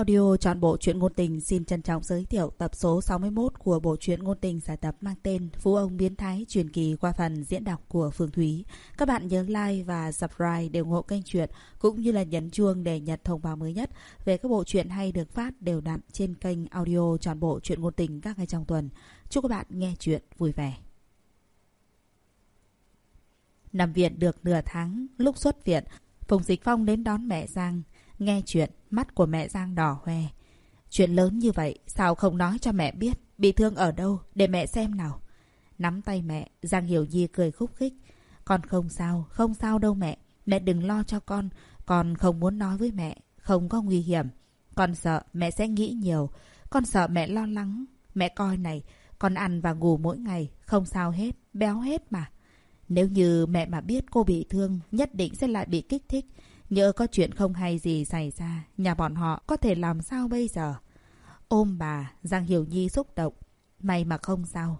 Audio chọn bộ truyện ngôn tình xin trân trọng giới thiệu tập số 61 của bộ truyện ngôn tình giải tập mang tên Phú ông biến thái truyền kỳ qua phần diễn đọc của Phương Thúy. Các bạn nhớ like và subscribe để ủng hộ kênh truyện cũng như là nhấn chuông để nhận thông báo mới nhất về các bộ truyện hay được phát đều đặn trên kênh audio chọn bộ truyện ngôn tình các ngày trong tuần. Chúc các bạn nghe truyện vui vẻ. Nằm viện được nửa tháng, lúc xuất viện, Phùng Dịch Phong đến đón mẹ Giang. Nghe chuyện, mắt của mẹ Giang đỏ hoe. Chuyện lớn như vậy, sao không nói cho mẹ biết? Bị thương ở đâu? Để mẹ xem nào. Nắm tay mẹ, Giang Hiểu Nhi cười khúc khích. Con không sao, không sao đâu mẹ. Mẹ đừng lo cho con. Con không muốn nói với mẹ. Không có nguy hiểm. Con sợ mẹ sẽ nghĩ nhiều. Con sợ mẹ lo lắng. Mẹ coi này, con ăn và ngủ mỗi ngày. Không sao hết, béo hết mà. Nếu như mẹ mà biết cô bị thương, nhất định sẽ lại bị kích thích. Nhớ có chuyện không hay gì xảy ra, nhà bọn họ có thể làm sao bây giờ? Ôm bà, Giang Hiểu Nhi xúc động. May mà không sao.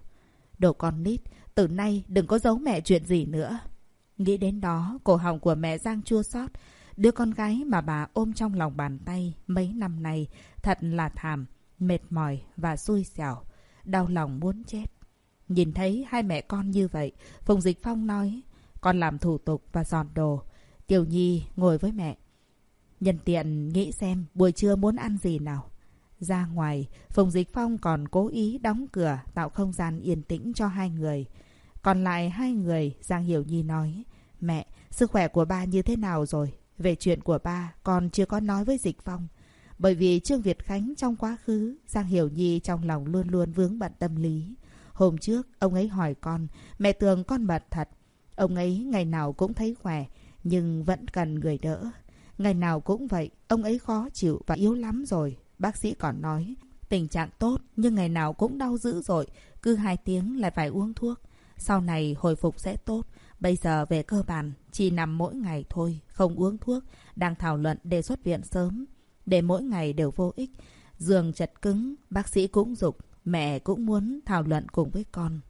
Đồ con nít, từ nay đừng có giấu mẹ chuyện gì nữa. Nghĩ đến đó, cổ họng của mẹ Giang chua xót. Đứa con gái mà bà ôm trong lòng bàn tay mấy năm nay thật là thảm, mệt mỏi và xui xẻo. Đau lòng muốn chết. Nhìn thấy hai mẹ con như vậy, Phùng Dịch Phong nói, con làm thủ tục và dọn đồ. Tiểu Nhi ngồi với mẹ. Nhân tiện nghĩ xem buổi trưa muốn ăn gì nào. Ra ngoài, Phùng Dịch Phong còn cố ý đóng cửa tạo không gian yên tĩnh cho hai người. Còn lại hai người, Giang Hiểu Nhi nói. Mẹ, sức khỏe của ba như thế nào rồi? Về chuyện của ba, con chưa có nói với Dịch Phong. Bởi vì Trương Việt Khánh trong quá khứ, Giang Hiểu Nhi trong lòng luôn luôn vướng bận tâm lý. Hôm trước, ông ấy hỏi con, mẹ tưởng con bận thật. Ông ấy ngày nào cũng thấy khỏe, nhưng vẫn cần người đỡ. Ngày nào cũng vậy, ông ấy khó chịu và yếu lắm rồi. Bác sĩ còn nói, tình trạng tốt nhưng ngày nào cũng đau dữ dội, cứ hai tiếng lại phải uống thuốc. Sau này hồi phục sẽ tốt. Bây giờ về cơ bản, chỉ nằm mỗi ngày thôi, không uống thuốc. Đang thảo luận đề xuất viện sớm. Để mỗi ngày đều vô ích. Giường chật cứng, bác sĩ cũng dục Mẹ cũng muốn thảo luận cùng với con.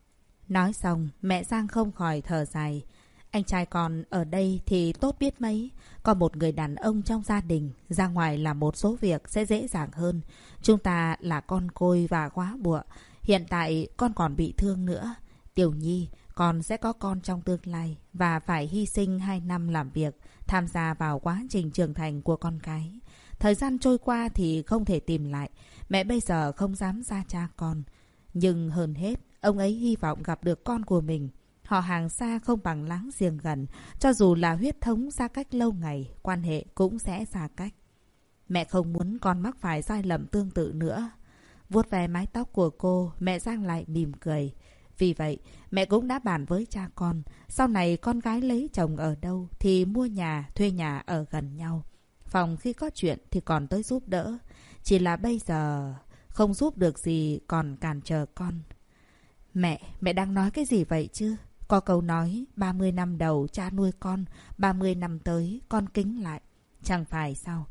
Nói xong, mẹ Giang không khỏi thở dài. Anh trai còn ở đây thì tốt biết mấy. Còn một người đàn ông trong gia đình, ra ngoài làm một số việc sẽ dễ dàng hơn. Chúng ta là con côi và quá bụa. Hiện tại con còn bị thương nữa. Tiểu Nhi, con sẽ có con trong tương lai và phải hy sinh 2 năm làm việc, tham gia vào quá trình trưởng thành của con cái. Thời gian trôi qua thì không thể tìm lại. Mẹ bây giờ không dám ra cha con. Nhưng hơn hết, ông ấy hy vọng gặp được con của mình. Họ hàng xa không bằng láng giềng gần. Cho dù là huyết thống xa cách lâu ngày, quan hệ cũng sẽ xa cách. Mẹ không muốn con mắc phải sai lầm tương tự nữa. Vuốt về mái tóc của cô, mẹ Giang lại mỉm cười. Vì vậy, mẹ cũng đã bàn với cha con. Sau này con gái lấy chồng ở đâu thì mua nhà, thuê nhà ở gần nhau. Phòng khi có chuyện thì còn tới giúp đỡ. Chỉ là bây giờ không giúp được gì còn cản trở con. Mẹ, mẹ đang nói cái gì vậy chứ? Có câu nói 30 năm đầu cha nuôi con, 30 năm tới con kính lại. Chẳng phải sao?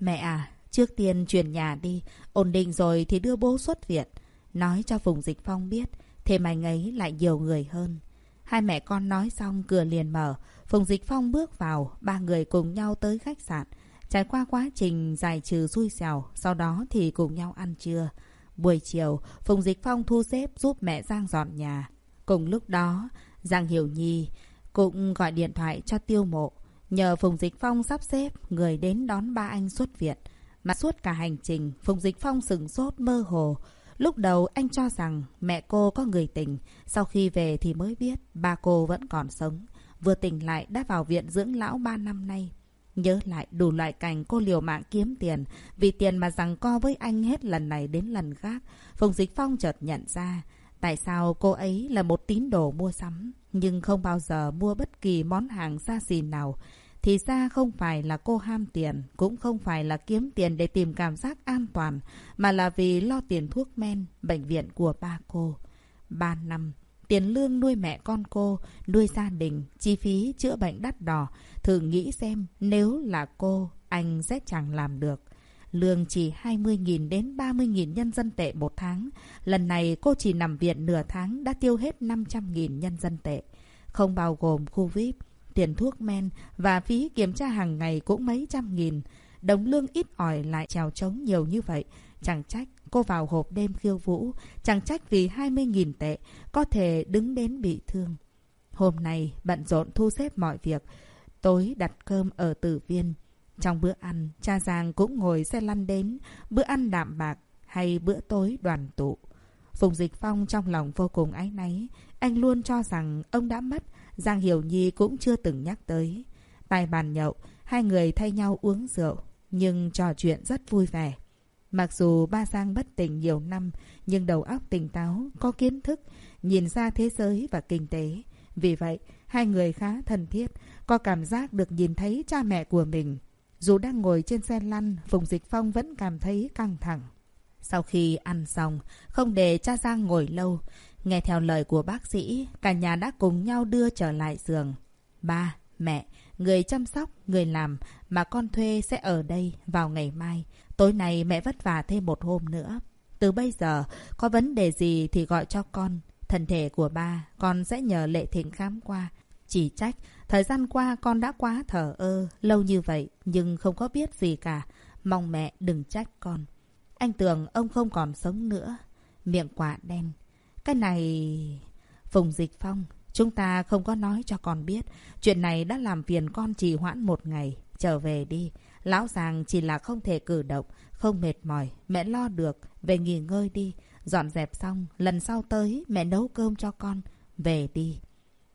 Mẹ à, trước tiên chuyển nhà đi, ổn định rồi thì đưa bố xuất viện. Nói cho vùng Dịch Phong biết, thêm anh ấy lại nhiều người hơn. Hai mẹ con nói xong cửa liền mở, Phùng Dịch Phong bước vào, ba người cùng nhau tới khách sạn. Trải qua quá trình giải trừ xui xẻo, sau đó thì cùng nhau ăn trưa. Buổi chiều, Phùng Dịch Phong thu xếp giúp mẹ Giang dọn nhà. Cùng lúc đó, Giang Hiểu Nhi cũng gọi điện thoại cho Tiêu Mộ. Nhờ Phùng Dịch Phong sắp xếp người đến đón ba anh xuất viện. Mà suốt cả hành trình, Phùng Dịch Phong sừng sốt mơ hồ. Lúc đầu anh cho rằng mẹ cô có người tình. Sau khi về thì mới biết ba cô vẫn còn sống. Vừa tỉnh lại đã vào viện dưỡng lão ba năm nay. Nhớ lại đủ loại cảnh cô liều mạng kiếm tiền. Vì tiền mà rằng co với anh hết lần này đến lần khác. Phùng Dịch Phong chợt nhận ra. Tại sao cô ấy là một tín đồ mua sắm, nhưng không bao giờ mua bất kỳ món hàng xa xỉ nào. Thì ra không phải là cô ham tiền, cũng không phải là kiếm tiền để tìm cảm giác an toàn, mà là vì lo tiền thuốc men, bệnh viện của ba cô. Ba năm, tiền lương nuôi mẹ con cô, nuôi gia đình, chi phí chữa bệnh đắt đỏ. Thử nghĩ xem nếu là cô, anh sẽ chẳng làm được. Lương chỉ 20.000 đến 30.000 nhân dân tệ một tháng. Lần này cô chỉ nằm viện nửa tháng đã tiêu hết 500.000 nhân dân tệ. Không bao gồm khu VIP, tiền thuốc men và phí kiểm tra hàng ngày cũng mấy trăm nghìn. đồng lương ít ỏi lại trèo trống nhiều như vậy. Chẳng trách cô vào hộp đêm khiêu vũ, chẳng trách vì 20.000 tệ có thể đứng đến bị thương. Hôm nay bận rộn thu xếp mọi việc, tối đặt cơm ở tử viên. Trong bữa ăn, cha Giang cũng ngồi xe lăn đến, bữa ăn đạm bạc hay bữa tối đoàn tụ. Phùng Dịch Phong trong lòng vô cùng áy náy. Anh luôn cho rằng ông đã mất, Giang Hiểu Nhi cũng chưa từng nhắc tới. Tại bàn nhậu, hai người thay nhau uống rượu, nhưng trò chuyện rất vui vẻ. Mặc dù ba Giang bất tỉnh nhiều năm, nhưng đầu óc tỉnh táo, có kiến thức, nhìn ra thế giới và kinh tế. Vì vậy, hai người khá thân thiết, có cảm giác được nhìn thấy cha mẹ của mình. Dù đang ngồi trên xe lăn, Phùng Dịch Phong vẫn cảm thấy căng thẳng. Sau khi ăn xong, không để cha Giang ngồi lâu, nghe theo lời của bác sĩ, cả nhà đã cùng nhau đưa trở lại giường. Ba, mẹ, người chăm sóc, người làm mà con thuê sẽ ở đây vào ngày mai. Tối nay mẹ vất vả thêm một hôm nữa. Từ bây giờ, có vấn đề gì thì gọi cho con. Thân thể của ba, con sẽ nhờ Lệ Thịnh khám qua. Chỉ trách, thời gian qua con đã quá thở ơ, lâu như vậy, nhưng không có biết gì cả. Mong mẹ đừng trách con. Anh tưởng ông không còn sống nữa. Miệng quả đen. Cái này... Phùng Dịch Phong, chúng ta không có nói cho con biết. Chuyện này đã làm phiền con trì hoãn một ngày. Trở về đi. Lão Giàng chỉ là không thể cử động, không mệt mỏi. Mẹ lo được. Về nghỉ ngơi đi. Dọn dẹp xong, lần sau tới mẹ nấu cơm cho con. Về đi.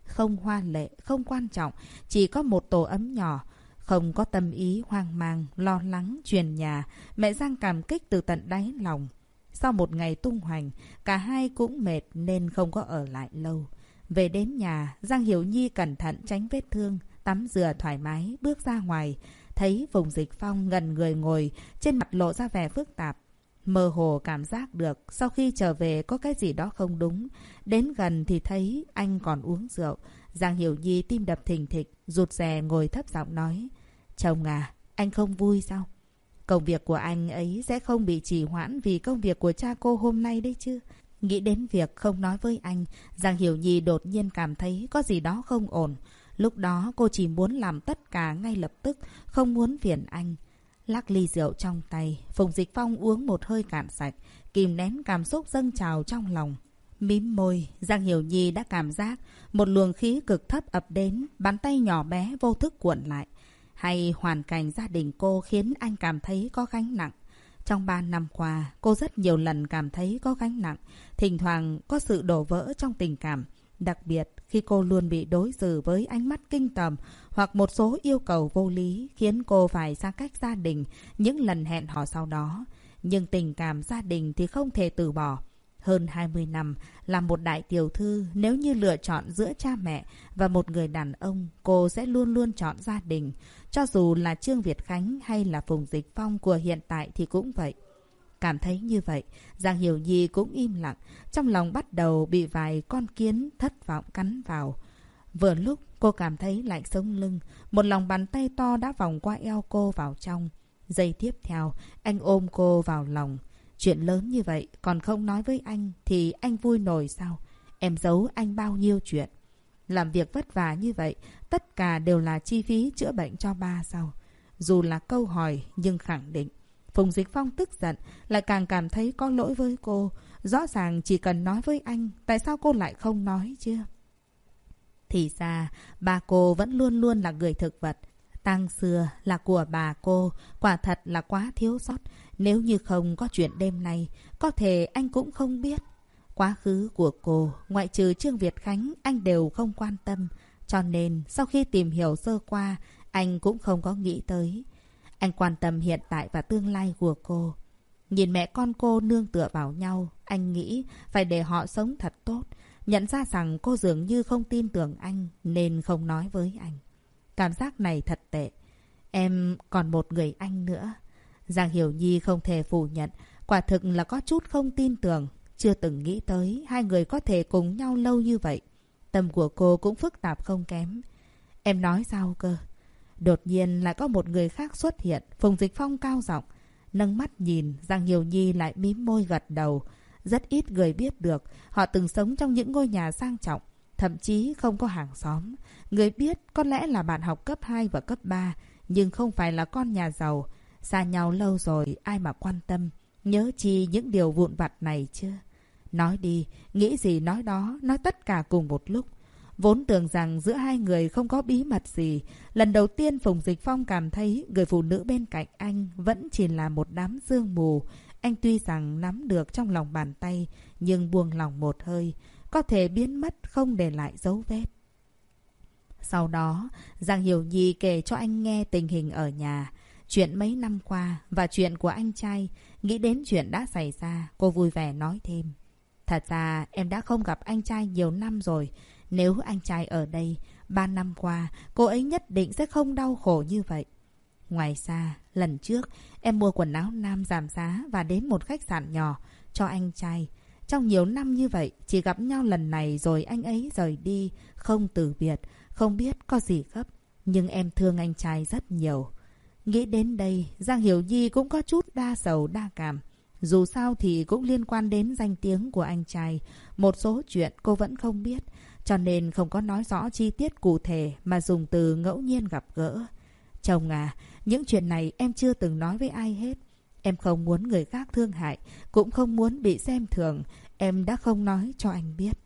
Không hoa lệ, không quan trọng. Chỉ có một tổ ấm nhỏ. Không có tâm ý hoang mang, lo lắng, truyền nhà, mẹ Giang cảm kích từ tận đáy lòng. Sau một ngày tung hoành, cả hai cũng mệt nên không có ở lại lâu. Về đến nhà, Giang Hiểu Nhi cẩn thận tránh vết thương, tắm rửa thoải mái, bước ra ngoài. Thấy vùng dịch phong gần người ngồi, trên mặt lộ ra vẻ phức tạp. Mơ hồ cảm giác được sau khi trở về có cái gì đó không đúng. Đến gần thì thấy anh còn uống rượu. Giang Hiểu Nhi tim đập thình thịch, rụt rè ngồi thấp giọng nói. Chồng à, anh không vui sao? Công việc của anh ấy sẽ không bị trì hoãn vì công việc của cha cô hôm nay đấy chứ. Nghĩ đến việc không nói với anh, Giang Hiểu Nhi đột nhiên cảm thấy có gì đó không ổn. Lúc đó cô chỉ muốn làm tất cả ngay lập tức, không muốn phiền anh. Lắc ly rượu trong tay, Phùng Dịch Phong uống một hơi cạn sạch, kìm nén cảm xúc dâng trào trong lòng. Mím môi, Giang Hiểu Nhi đã cảm giác một luồng khí cực thấp ập đến, bàn tay nhỏ bé vô thức cuộn lại. Hay hoàn cảnh gia đình cô khiến anh cảm thấy có gánh nặng. Trong ba năm qua, cô rất nhiều lần cảm thấy có gánh nặng, thỉnh thoảng có sự đổ vỡ trong tình cảm. Đặc biệt khi cô luôn bị đối xử với ánh mắt kinh tởm hoặc một số yêu cầu vô lý khiến cô phải xa cách gia đình những lần hẹn hò sau đó. Nhưng tình cảm gia đình thì không thể từ bỏ. Hơn 20 năm, làm một đại tiểu thư, nếu như lựa chọn giữa cha mẹ và một người đàn ông, cô sẽ luôn luôn chọn gia đình. Cho dù là Trương Việt Khánh hay là Phùng Dịch Phong của hiện tại thì cũng vậy. Cảm thấy như vậy, Giang Hiểu Nhi cũng im lặng, trong lòng bắt đầu bị vài con kiến thất vọng cắn vào. Vừa lúc cô cảm thấy lạnh sống lưng, một lòng bàn tay to đã vòng qua eo cô vào trong. Giây tiếp theo, anh ôm cô vào lòng. Chuyện lớn như vậy còn không nói với anh thì anh vui nổi sao? Em giấu anh bao nhiêu chuyện. Làm việc vất vả như vậy, tất cả đều là chi phí chữa bệnh cho ba sao? Dù là câu hỏi nhưng khẳng định. Phùng Dịch Phong tức giận, lại càng cảm thấy có lỗi với cô. Rõ ràng chỉ cần nói với anh, tại sao cô lại không nói chưa? Thì ra, bà cô vẫn luôn luôn là người thực vật. Tăng xưa là của bà cô, quả thật là quá thiếu sót. Nếu như không có chuyện đêm nay, có thể anh cũng không biết. Quá khứ của cô, ngoại trừ Trương Việt Khánh, anh đều không quan tâm. Cho nên, sau khi tìm hiểu sơ qua, anh cũng không có nghĩ tới. Anh quan tâm hiện tại và tương lai của cô. Nhìn mẹ con cô nương tựa vào nhau, anh nghĩ phải để họ sống thật tốt. Nhận ra rằng cô dường như không tin tưởng anh nên không nói với anh. Cảm giác này thật tệ. Em còn một người anh nữa. Giang Hiểu Nhi không thể phủ nhận. Quả thực là có chút không tin tưởng. Chưa từng nghĩ tới hai người có thể cùng nhau lâu như vậy. Tâm của cô cũng phức tạp không kém. Em nói sao cơ? Đột nhiên lại có một người khác xuất hiện. Phùng Dịch Phong cao giọng Nâng mắt nhìn, Giang Hiểu Nhi lại mím môi gật đầu. Rất ít người biết được, họ từng sống trong những ngôi nhà sang trọng, thậm chí không có hàng xóm. Người biết có lẽ là bạn học cấp 2 và cấp 3, nhưng không phải là con nhà giàu. Xa nhau lâu rồi, ai mà quan tâm. Nhớ chi những điều vụn vặt này chưa? Nói đi, nghĩ gì nói đó, nói tất cả cùng một lúc. Vốn tưởng rằng giữa hai người không có bí mật gì. Lần đầu tiên Phùng Dịch Phong cảm thấy người phụ nữ bên cạnh anh vẫn chỉ là một đám sương mù. Anh tuy rằng nắm được trong lòng bàn tay, nhưng buông lòng một hơi, có thể biến mất không để lại dấu vết. Sau đó, Giang Hiểu Nhi kể cho anh nghe tình hình ở nhà, chuyện mấy năm qua và chuyện của anh trai. Nghĩ đến chuyện đã xảy ra, cô vui vẻ nói thêm. Thật ra em đã không gặp anh trai nhiều năm rồi. Nếu anh trai ở đây, ba năm qua, cô ấy nhất định sẽ không đau khổ như vậy. Ngoài ra, lần trước, em mua quần áo nam giảm giá và đến một khách sạn nhỏ cho anh trai. Trong nhiều năm như vậy, chỉ gặp nhau lần này rồi anh ấy rời đi, không từ biệt, không biết có gì gấp. Nhưng em thương anh trai rất nhiều. Nghĩ đến đây, Giang Hiểu Nhi cũng có chút đa sầu đa cảm. Dù sao thì cũng liên quan đến danh tiếng của anh trai. Một số chuyện cô vẫn không biết, cho nên không có nói rõ chi tiết cụ thể mà dùng từ ngẫu nhiên gặp gỡ. Chồng à, những chuyện này em chưa từng nói với ai hết. Em không muốn người khác thương hại, cũng không muốn bị xem thường. Em đã không nói cho anh biết.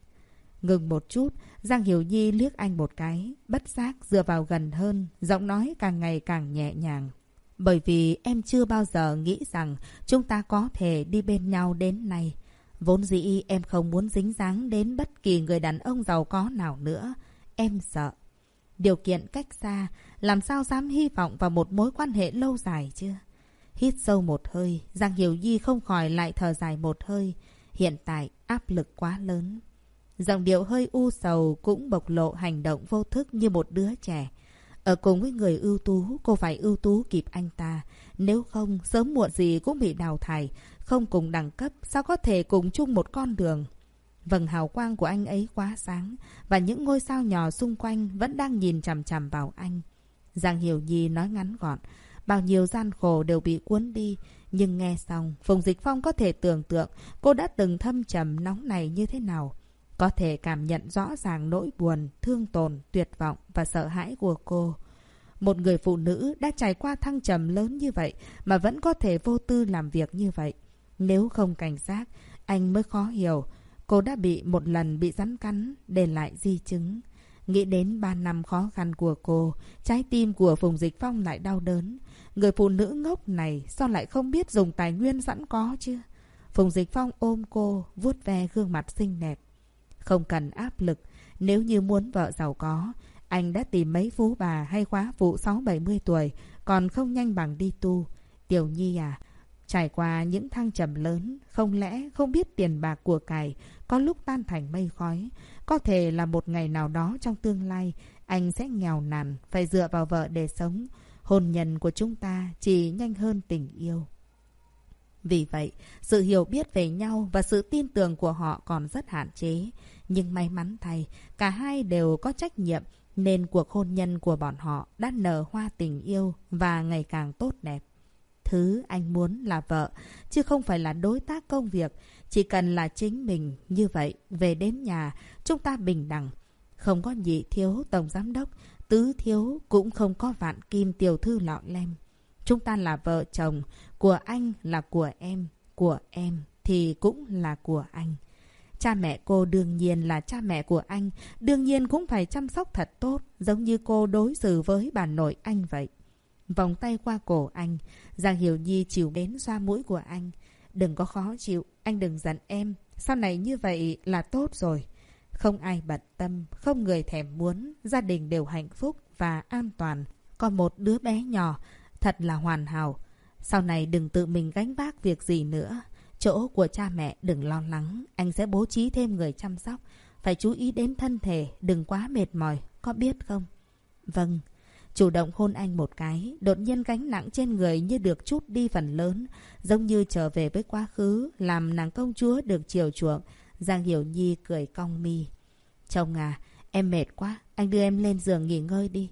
Ngừng một chút, Giang Hiểu Nhi liếc anh một cái, bất giác dựa vào gần hơn, giọng nói càng ngày càng nhẹ nhàng. Bởi vì em chưa bao giờ nghĩ rằng chúng ta có thể đi bên nhau đến nay. Vốn dĩ em không muốn dính dáng đến bất kỳ người đàn ông giàu có nào nữa. Em sợ. Điều kiện cách xa, làm sao dám hy vọng vào một mối quan hệ lâu dài chưa? Hít sâu một hơi, Giang Hiểu Nhi không khỏi lại thở dài một hơi. Hiện tại áp lực quá lớn. Giọng điệu hơi u sầu cũng bộc lộ hành động vô thức như một đứa trẻ. Ở cùng với người ưu tú, cô phải ưu tú kịp anh ta. Nếu không, sớm muộn gì cũng bị đào thải. Không cùng đẳng cấp, sao có thể cùng chung một con đường? Vầng hào quang của anh ấy quá sáng, và những ngôi sao nhỏ xung quanh vẫn đang nhìn chằm chằm vào anh. Giang Hiểu Nhi nói ngắn gọn, bao nhiêu gian khổ đều bị cuốn đi. Nhưng nghe xong, Phùng Dịch Phong có thể tưởng tượng cô đã từng thâm trầm nóng này như thế nào. Có thể cảm nhận rõ ràng nỗi buồn, thương tổn, tuyệt vọng và sợ hãi của cô. Một người phụ nữ đã trải qua thăng trầm lớn như vậy mà vẫn có thể vô tư làm việc như vậy. Nếu không cảnh giác, anh mới khó hiểu. Cô đã bị một lần bị rắn cắn, để lại di chứng. Nghĩ đến ba năm khó khăn của cô, trái tim của Phùng Dịch Phong lại đau đớn. Người phụ nữ ngốc này sao lại không biết dùng tài nguyên sẵn có chứ? Phùng Dịch Phong ôm cô, vuốt ve gương mặt xinh đẹp. Không cần áp lực, nếu như muốn vợ giàu có, anh đã tìm mấy phú bà hay khóa phụ 6-70 tuổi, còn không nhanh bằng đi tu. Tiểu Nhi à, trải qua những thăng trầm lớn, không lẽ không biết tiền bạc của cải có lúc tan thành mây khói. Có thể là một ngày nào đó trong tương lai, anh sẽ nghèo nàn, phải dựa vào vợ để sống. Hôn nhân của chúng ta chỉ nhanh hơn tình yêu. Vì vậy, sự hiểu biết về nhau và sự tin tưởng của họ còn rất hạn chế. Nhưng may mắn thay, cả hai đều có trách nhiệm nên cuộc hôn nhân của bọn họ đã nở hoa tình yêu và ngày càng tốt đẹp. Thứ anh muốn là vợ, chứ không phải là đối tác công việc. Chỉ cần là chính mình như vậy, về đến nhà, chúng ta bình đẳng. Không có nhị thiếu tổng giám đốc, tứ thiếu cũng không có vạn kim tiểu thư lọ lem. Chúng ta là vợ chồng, của anh là của em, của em thì cũng là của anh. Cha mẹ cô đương nhiên là cha mẹ của anh, đương nhiên cũng phải chăm sóc thật tốt, giống như cô đối xử với bà nội anh vậy. Vòng tay qua cổ anh, Giang Hiểu Nhi chịu đến xoa mũi của anh. Đừng có khó chịu, anh đừng giận em, sau này như vậy là tốt rồi. Không ai bận tâm, không người thèm muốn, gia đình đều hạnh phúc và an toàn. Còn một đứa bé nhỏ, thật là hoàn hảo. Sau này đừng tự mình gánh vác việc gì nữa. Chỗ của cha mẹ đừng lo lắng, anh sẽ bố trí thêm người chăm sóc. Phải chú ý đến thân thể, đừng quá mệt mỏi, có biết không? Vâng. Chủ động hôn anh một cái, đột nhiên gánh nặng trên người như được chút đi phần lớn, giống như trở về với quá khứ, làm nàng công chúa được chiều chuộng. Giang Hiểu Nhi cười cong mi. Chồng à, em mệt quá, anh đưa em lên giường nghỉ ngơi đi.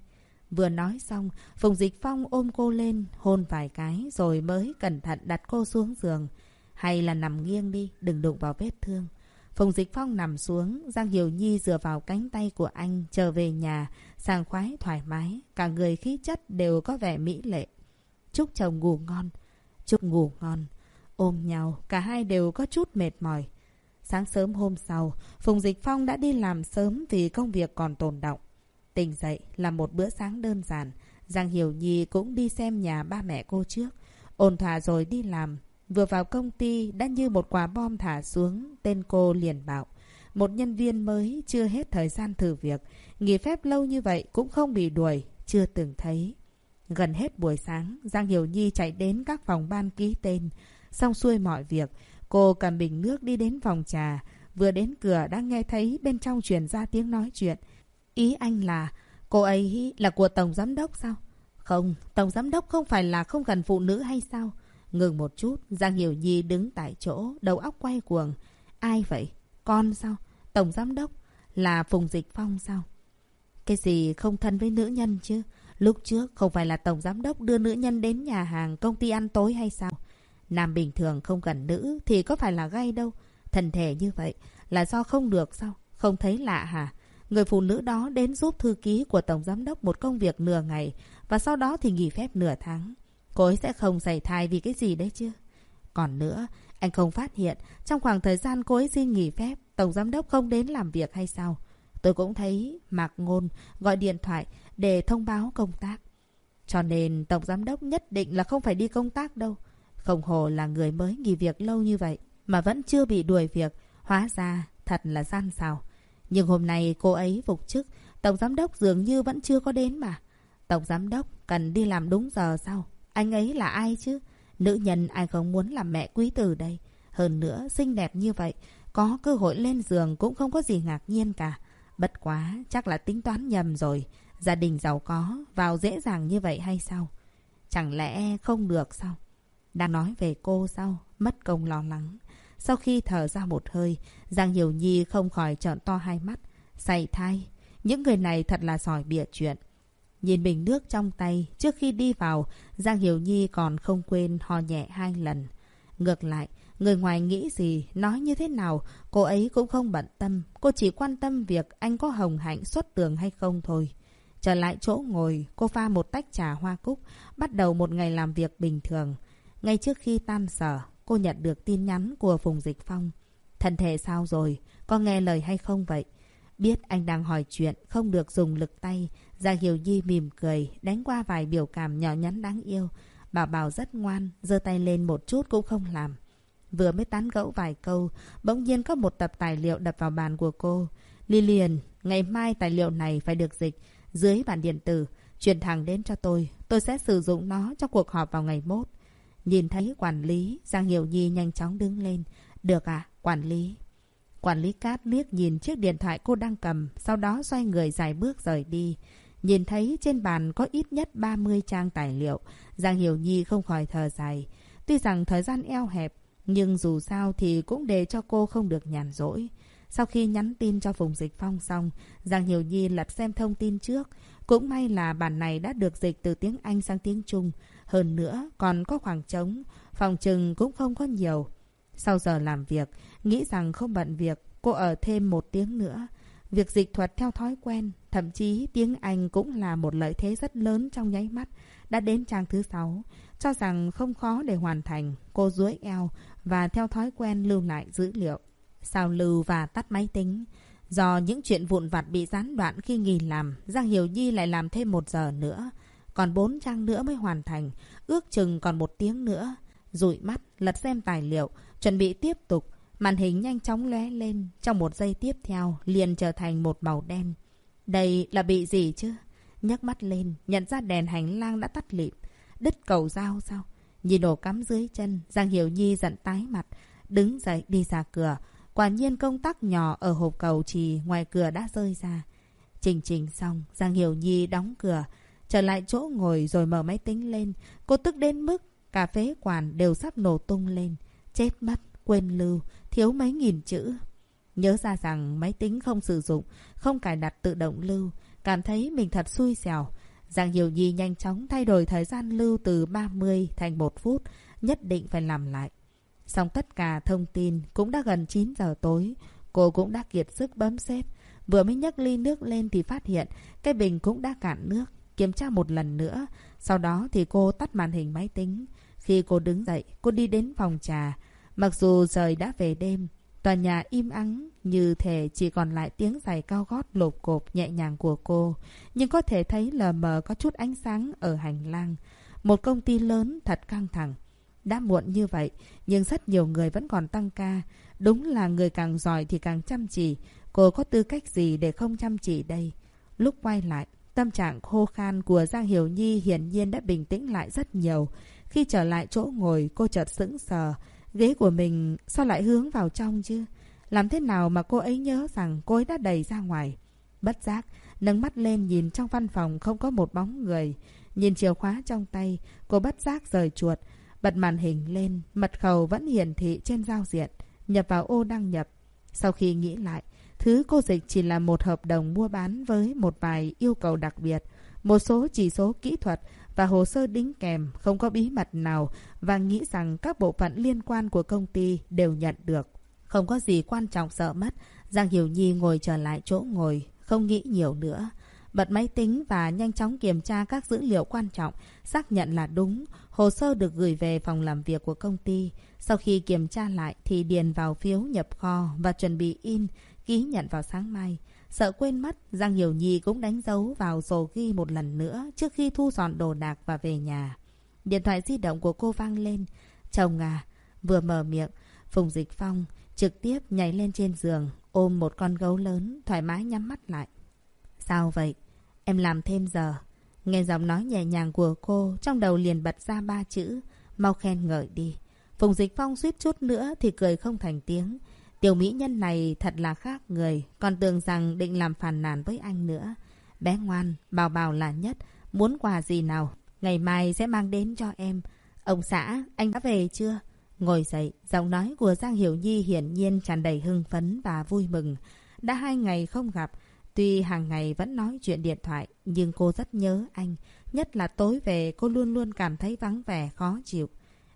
Vừa nói xong, Phùng Dịch Phong ôm cô lên, hôn vài cái rồi mới cẩn thận đặt cô xuống giường. Hay là nằm nghiêng đi, đừng đụng vào vết thương. Phùng Dịch Phong nằm xuống, Giang Hiểu Nhi dựa vào cánh tay của anh, trở về nhà, sàng khoái thoải mái, cả người khí chất đều có vẻ mỹ lệ. chúc chồng ngủ ngon. Chúc ngủ ngon. Ôm nhau, cả hai đều có chút mệt mỏi. Sáng sớm hôm sau, Phùng Dịch Phong đã đi làm sớm vì công việc còn tồn động. Tỉnh dậy là một bữa sáng đơn giản. Giang Hiểu Nhi cũng đi xem nhà ba mẹ cô trước. Ôn thỏa rồi đi làm. Vừa vào công ty đã như một quả bom thả xuống, tên cô liền bảo. Một nhân viên mới chưa hết thời gian thử việc. Nghỉ phép lâu như vậy cũng không bị đuổi, chưa từng thấy. Gần hết buổi sáng, Giang Hiểu Nhi chạy đến các phòng ban ký tên. Xong xuôi mọi việc, cô cầm bình nước đi đến phòng trà. Vừa đến cửa đã nghe thấy bên trong truyền ra tiếng nói chuyện. Ý anh là, cô ấy là của Tổng Giám Đốc sao? Không, Tổng Giám Đốc không phải là không cần phụ nữ hay sao? Ngừng một chút, Giang Hiểu Nhi đứng tại chỗ, đầu óc quay cuồng. Ai vậy? Con sao? Tổng Giám Đốc? Là Phùng Dịch Phong sao? Cái gì không thân với nữ nhân chứ? Lúc trước không phải là Tổng Giám Đốc đưa nữ nhân đến nhà hàng công ty ăn tối hay sao? Nam bình thường không gần nữ thì có phải là gay đâu. Thần thể như vậy là do không được sao? Không thấy lạ hả? Người phụ nữ đó đến giúp thư ký của Tổng Giám Đốc một công việc nửa ngày và sau đó thì nghỉ phép nửa tháng. Cô ấy sẽ không xảy thai vì cái gì đấy chứ? Còn nữa, anh không phát hiện trong khoảng thời gian cô ấy xin nghỉ phép, Tổng Giám Đốc không đến làm việc hay sao? Tôi cũng thấy Mạc Ngôn gọi điện thoại để thông báo công tác. Cho nên Tổng Giám Đốc nhất định là không phải đi công tác đâu. Không hồ là người mới nghỉ việc lâu như vậy mà vẫn chưa bị đuổi việc. Hóa ra thật là gian xào. Nhưng hôm nay cô ấy phục chức, Tổng Giám Đốc dường như vẫn chưa có đến mà. Tổng Giám Đốc cần đi làm đúng giờ sao? Anh ấy là ai chứ? Nữ nhân ai không muốn làm mẹ quý tử đây. Hơn nữa, xinh đẹp như vậy, có cơ hội lên giường cũng không có gì ngạc nhiên cả. Bất quá, chắc là tính toán nhầm rồi. Gia đình giàu có, vào dễ dàng như vậy hay sao? Chẳng lẽ không được sao? Đang nói về cô sao? Mất công lo lắng. Sau khi thở ra một hơi, Giang Hiểu Nhi không khỏi trợn to hai mắt. Say thai. Những người này thật là giỏi bịa chuyện. Nhìn bình nước trong tay, trước khi đi vào, Giang Hiểu Nhi còn không quên ho nhẹ hai lần. Ngược lại, người ngoài nghĩ gì, nói như thế nào, cô ấy cũng không bận tâm. Cô chỉ quan tâm việc anh có hồng hạnh xuất tường hay không thôi. Trở lại chỗ ngồi, cô pha một tách trà hoa cúc, bắt đầu một ngày làm việc bình thường. Ngay trước khi tan sở, cô nhận được tin nhắn của Phùng Dịch Phong. Thân thể sao rồi? Có nghe lời hay không vậy? Biết anh đang hỏi chuyện, không được dùng lực tay. Giang Hiểu Nhi mỉm cười, đánh qua vài biểu cảm nhỏ nhắn đáng yêu. Bảo Bảo rất ngoan, giơ tay lên một chút cũng không làm. Vừa mới tán gẫu vài câu, bỗng nhiên có một tập tài liệu đập vào bàn của cô. Lilian, ngày mai tài liệu này phải được dịch dưới bản điện tử, truyền thẳng đến cho tôi. Tôi sẽ sử dụng nó trong cuộc họp vào ngày mốt. Nhìn thấy quản lý, Giang Hiểu Nhi nhanh chóng đứng lên. Được à, quản lý. Quản lý cát liếc nhìn chiếc điện thoại cô đang cầm, sau đó xoay người dài bước rời đi. Nhìn thấy trên bàn có ít nhất 30 trang tài liệu, Giang Hiểu Nhi không khỏi thở dài. Tuy rằng thời gian eo hẹp, nhưng dù sao thì cũng để cho cô không được nhàn rỗi. Sau khi nhắn tin cho Phùng Dịch Phong xong, Giang Hiểu Nhi lật xem thông tin trước. Cũng may là bản này đã được dịch từ tiếng Anh sang tiếng Trung. Hơn nữa, còn có khoảng trống, phòng trừng cũng không có nhiều. Sau giờ làm việc, nghĩ rằng không bận việc, cô ở thêm một tiếng nữa. Việc dịch thuật theo thói quen, thậm chí tiếng Anh cũng là một lợi thế rất lớn trong nháy mắt. Đã đến trang thứ sáu, cho rằng không khó để hoàn thành, cô duỗi eo và theo thói quen lưu lại dữ liệu. Sao lưu và tắt máy tính. Do những chuyện vụn vặt bị gián đoạn khi nghỉ làm, Giang Hiểu Nhi lại làm thêm một giờ nữa. Còn bốn trang nữa mới hoàn thành, ước chừng còn một tiếng nữa. Rụi mắt, lật xem tài liệu, chuẩn bị tiếp tục. Màn hình nhanh chóng lóe lên, trong một giây tiếp theo liền trở thành một màu đen. Đây là bị gì chứ? nhấc mắt lên, nhận ra đèn hành lang đã tắt lịm. Đứt cầu dao sao? Nhìn ổ cắm dưới chân, Giang Hiểu Nhi giận tái mặt, đứng dậy đi ra cửa. Quả nhiên công tắc nhỏ ở hộp cầu trì ngoài cửa đã rơi ra. Trình trình xong, Giang Hiểu Nhi đóng cửa, trở lại chỗ ngồi rồi mở máy tính lên. Cô tức đến mức cà phê quản đều sắp nổ tung lên. Chết mất, quên lưu, thiếu mấy nghìn chữ. Nhớ ra rằng máy tính không sử dụng, không cài đặt tự động lưu, cảm thấy mình thật xui xẻo. Giang Hiểu Nhi nhanh chóng thay đổi thời gian lưu từ 30 thành 1 phút, nhất định phải làm lại. Xong tất cả thông tin cũng đã gần 9 giờ tối, cô cũng đã kiệt sức bấm xếp. Vừa mới nhấc ly nước lên thì phát hiện cái bình cũng đã cạn nước. kiểm tra một lần nữa. Sau đó thì cô tắt màn hình máy tính. Khi cô đứng dậy, cô đi đến phòng trà. Mặc dù trời đã về đêm, tòa nhà im ắng như thể chỉ còn lại tiếng giày cao gót lộp cộp nhẹ nhàng của cô. Nhưng có thể thấy lờ mờ có chút ánh sáng ở hành lang. Một công ty lớn thật căng thẳng. Đã muộn như vậy, nhưng rất nhiều người vẫn còn tăng ca. Đúng là người càng giỏi thì càng chăm chỉ. Cô có tư cách gì để không chăm chỉ đây? Lúc quay lại, tâm trạng khô khan của Giang Hiểu Nhi hiển nhiên đã bình tĩnh lại rất nhiều. Khi trở lại chỗ ngồi, cô chợt sững sờ. Ghế của mình sao lại hướng vào trong chứ? Làm thế nào mà cô ấy nhớ rằng cô ấy đã đẩy ra ngoài? Bất giác, nâng mắt lên nhìn trong văn phòng không có một bóng người. Nhìn chìa khóa trong tay, cô bất giác rời chuột. Bật màn hình lên, mật khẩu vẫn hiển thị trên giao diện. Nhập vào ô đăng nhập. Sau khi nghĩ lại, thứ cô dịch chỉ là một hợp đồng mua bán với một vài yêu cầu đặc biệt. Một số chỉ số kỹ thuật và hồ sơ đính kèm không có bí mật nào và nghĩ rằng các bộ phận liên quan của công ty đều nhận được. Không có gì quan trọng sợ mất. Giang Hiểu Nhi ngồi trở lại chỗ ngồi, không nghĩ nhiều nữa. Bật máy tính và nhanh chóng kiểm tra các dữ liệu quan trọng, xác nhận là đúng. Hồ sơ được gửi về phòng làm việc của công ty. Sau khi kiểm tra lại thì điền vào phiếu nhập kho và chuẩn bị in, ký nhận vào sáng mai. Sợ quên mất, Giang Hiểu Nhi cũng đánh dấu vào sổ ghi một lần nữa trước khi thu dọn đồ đạc và về nhà. Điện thoại di động của cô vang lên. Chồng à, vừa mở miệng, Phùng Dịch Phong trực tiếp nhảy lên trên giường, ôm một con gấu lớn, thoải mái nhắm mắt lại. Sao vậy? Em làm thêm giờ. Nghe giọng nói nhẹ nhàng của cô, trong đầu liền bật ra ba chữ, mau khen ngợi đi. Phùng Dịch Phong suýt chút nữa thì cười không thành tiếng. Tiểu mỹ nhân này thật là khác người, còn tưởng rằng định làm phàn nàn với anh nữa. Bé ngoan, bảo bảo là nhất, muốn quà gì nào, ngày mai sẽ mang đến cho em. Ông xã, anh đã về chưa? Ngồi dậy, giọng nói của Giang Hiểu Nhi hiển nhiên tràn đầy hưng phấn và vui mừng. Đã hai ngày không gặp, tuy hàng ngày vẫn nói chuyện điện thoại, nhưng cô rất nhớ anh. Nhất là tối về cô luôn luôn cảm thấy vắng vẻ, khó chịu.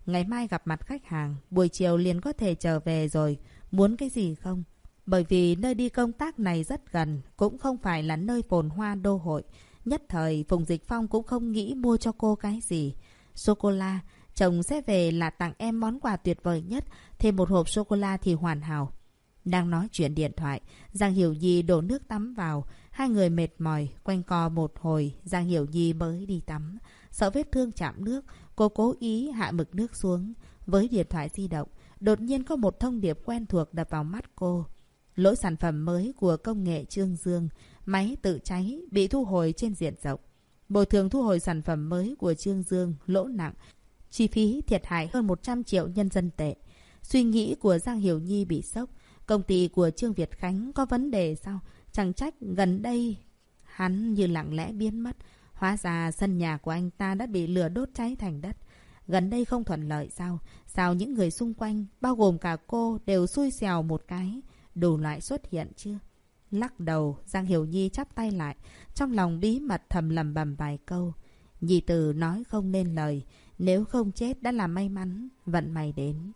Ngày mai gặp mặt khách hàng, buổi chiều liền có thể trở về rồi. Muốn cái gì không? Bởi vì nơi đi công tác này rất gần, cũng không phải là nơi phồn hoa đô hội. Nhất thời, Phùng Dịch Phong cũng không nghĩ mua cho cô cái gì. Sô-cô-la, chồng sẽ về là tặng em món quà tuyệt vời nhất, thêm một hộp sô-cô-la thì hoàn hảo. Đang nói chuyện điện thoại, Giang Hiểu Nhi đổ nước tắm vào. Hai người mệt mỏi, quanh co một hồi, Giang Hiểu Nhi mới đi tắm. Sợ vết thương chạm nước, cô cố ý hạ mực nước xuống. Với điện thoại di động, đột nhiên có một thông điệp quen thuộc đập vào mắt cô. Lỗi sản phẩm mới của công nghệ Trương Dương, máy tự cháy, bị thu hồi trên diện rộng. Bồi thường thu hồi sản phẩm mới của Trương Dương, lỗ nặng, chi phí thiệt hại hơn 100 triệu nhân dân tệ. Suy nghĩ của Giang Hiểu Nhi bị sốc. Công ty của Trương Việt Khánh có vấn đề sao? Chẳng trách gần đây hắn như lặng lẽ biến mất. Hóa ra sân nhà của anh ta đã bị lửa đốt cháy thành đất. Gần đây không thuận lợi sao? Sao những người xung quanh, bao gồm cả cô, đều xui xèo một cái? Đủ loại xuất hiện chưa? Lắc đầu, Giang Hiểu Nhi chắp tay lại, trong lòng bí mật thầm lầm bầm vài câu. Nhi tử nói không nên lời, nếu không chết đã là may mắn, vận may đến.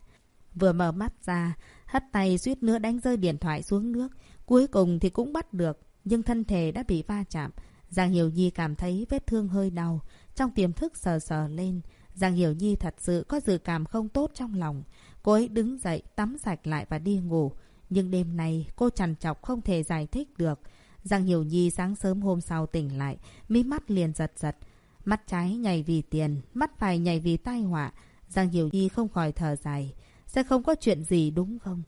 Vừa mở mắt ra, hất tay suýt nữa đánh rơi điện thoại xuống nước. Cuối cùng thì cũng bắt được, nhưng thân thể đã bị va chạm. Giang Hiểu Nhi cảm thấy vết thương hơi đau, trong tiềm thức sờ sờ lên. Giang Hiểu Nhi thật sự có dự cảm không tốt trong lòng. Cô ấy đứng dậy, tắm sạch lại và đi ngủ. Nhưng đêm nay cô trằn trọc không thể giải thích được. Giang Hiểu Nhi sáng sớm hôm sau tỉnh lại, mí mắt liền giật giật. Mắt trái nhảy vì tiền, mắt phải nhảy vì tai họa. Giang Hiểu Nhi không khỏi thở dài. Sẽ không có chuyện gì đúng không?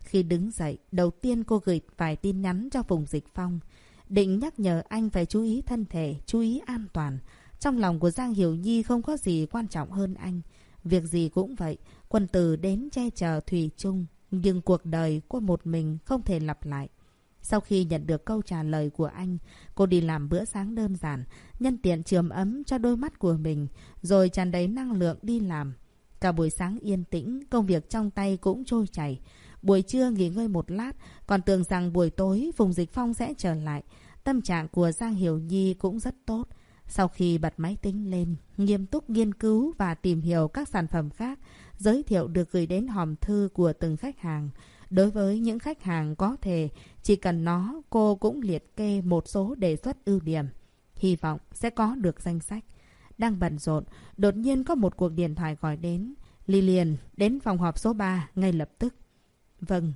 Khi đứng dậy, đầu tiên cô gửi vài tin nhắn cho Phùng Dịch Phong. Định nhắc nhở anh phải chú ý thân thể, chú ý an toàn. Trong lòng của Giang Hiểu Nhi không có gì quan trọng hơn anh. Việc gì cũng vậy, quân tử đến che chở Thủy chung. Nhưng cuộc đời của một mình không thể lặp lại. Sau khi nhận được câu trả lời của anh, cô đi làm bữa sáng đơn giản, nhân tiện trường ấm cho đôi mắt của mình, rồi tràn đầy năng lượng đi làm. Cả buổi sáng yên tĩnh, công việc trong tay cũng trôi chảy. Buổi trưa nghỉ ngơi một lát, còn tưởng rằng buổi tối vùng Dịch Phong sẽ trở lại. Tâm trạng của Giang Hiểu Nhi cũng rất tốt. Sau khi bật máy tính lên, nghiêm túc nghiên cứu và tìm hiểu các sản phẩm khác, giới thiệu được gửi đến hòm thư của từng khách hàng. Đối với những khách hàng có thể, chỉ cần nó, cô cũng liệt kê một số đề xuất ưu điểm. Hy vọng sẽ có được danh sách. Đang bận rộn, đột nhiên có một cuộc điện thoại gọi đến. Lilian đến phòng họp số 3 ngay lập tức. Vâng,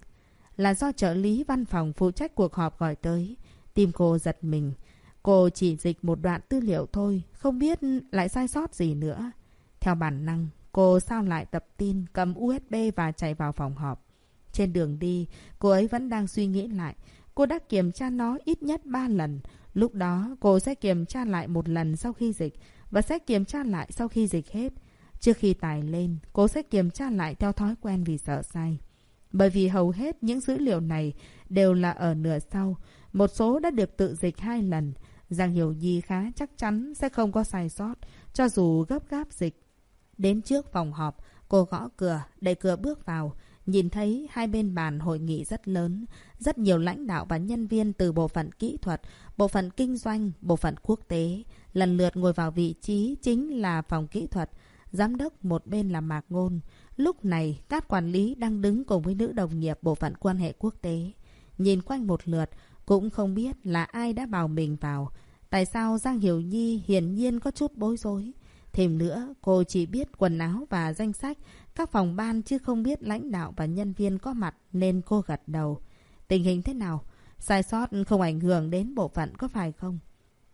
là do trợ lý văn phòng phụ trách cuộc họp gọi tới. Tim cô giật mình. Cô chỉ dịch một đoạn tư liệu thôi, không biết lại sai sót gì nữa. Theo bản năng, cô sao lại tập tin, cầm USB và chạy vào phòng họp. Trên đường đi, cô ấy vẫn đang suy nghĩ lại. Cô đã kiểm tra nó ít nhất 3 lần. Lúc đó, cô sẽ kiểm tra lại một lần sau khi dịch và sẽ kiểm tra lại sau khi dịch hết. Trước khi tải lên, cô sẽ kiểm tra lại theo thói quen vì sợ sai. Bởi vì hầu hết những dữ liệu này đều là ở nửa sau. Một số đã được tự dịch hai lần. Giang Hiểu Nhi khá chắc chắn sẽ không có sai sót, cho dù gấp gáp dịch. Đến trước phòng họp, cô gõ cửa, đẩy cửa bước vào. Nhìn thấy hai bên bàn hội nghị rất lớn, rất nhiều lãnh đạo và nhân viên từ bộ phận kỹ thuật, bộ phận kinh doanh, bộ phận quốc tế, lần lượt ngồi vào vị trí chính là phòng kỹ thuật. Giám đốc một bên là Mạc Ngôn. Lúc này, các quản lý đang đứng cùng với nữ đồng nghiệp bộ phận quan hệ quốc tế. Nhìn quanh một lượt, cũng không biết là ai đã bảo mình vào. Tại sao Giang Hiểu Nhi hiển nhiên có chút bối rối. Thêm nữa, cô chỉ biết quần áo và danh sách các phòng ban chứ không biết lãnh đạo và nhân viên có mặt nên cô gật đầu. Tình hình thế nào? Sai sót không ảnh hưởng đến bộ phận có phải không?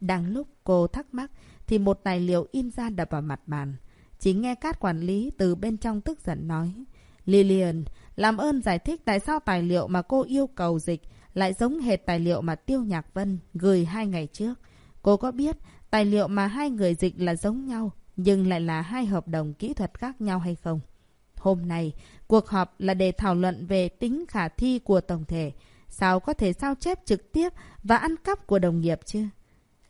Đang lúc cô thắc mắc thì một tài liệu in ra đập vào mặt bàn. Chỉ nghe các quản lý từ bên trong tức giận nói. Lillian, làm ơn giải thích tại sao tài liệu mà cô yêu cầu dịch lại giống hệt tài liệu mà Tiêu Nhạc Vân gửi hai ngày trước. Cô có biết tài liệu mà hai người dịch là giống nhau nhưng lại là hai hợp đồng kỹ thuật khác nhau hay không? Hôm nay, cuộc họp là để thảo luận về tính khả thi của tổng thể. Sao có thể sao chép trực tiếp và ăn cắp của đồng nghiệp chứ?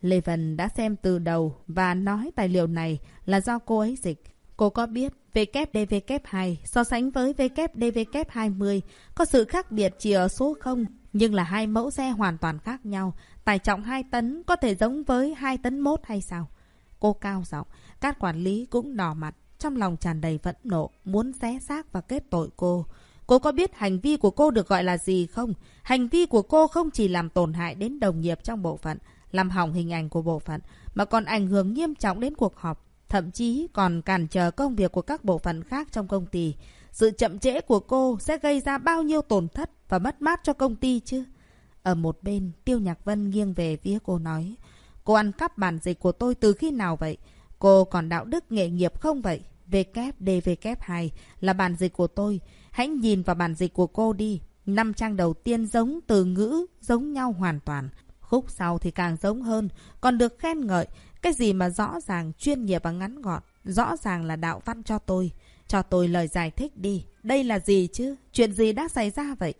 Lê Vân đã xem từ đầu và nói tài liệu này là do cô ấy dịch. Cô có biết WDVK2 so sánh với WDVK20 có sự khác biệt chỉ ở số 0, nhưng là hai mẫu xe hoàn toàn khác nhau. Tải trọng 2 tấn có thể giống với 2 tấn mốt hay sao? Cô cao giọng, các quản lý cũng đỏ mặt, trong lòng tràn đầy phẫn nộ, muốn xé xác và kết tội cô. Cô có biết hành vi của cô được gọi là gì không? Hành vi của cô không chỉ làm tổn hại đến đồng nghiệp trong bộ phận, làm hỏng hình ảnh của bộ phận, mà còn ảnh hưởng nghiêm trọng đến cuộc họp. Thậm chí còn cản trở công việc của các bộ phận khác trong công ty. Sự chậm trễ của cô sẽ gây ra bao nhiêu tổn thất và mất mát cho công ty chứ? Ở một bên, Tiêu Nhạc Vân nghiêng về phía cô nói. Cô ăn cắp bản dịch của tôi từ khi nào vậy? Cô còn đạo đức nghề nghiệp không vậy? WDVK2 là bản dịch của tôi. Hãy nhìn vào bản dịch của cô đi. Năm trang đầu tiên giống từ ngữ, giống nhau hoàn toàn. Khúc sau thì càng giống hơn, còn được khen ngợi. Cái gì mà rõ ràng, chuyên nghiệp và ngắn gọn, rõ ràng là đạo văn cho tôi. Cho tôi lời giải thích đi. Đây là gì chứ? Chuyện gì đã xảy ra vậy?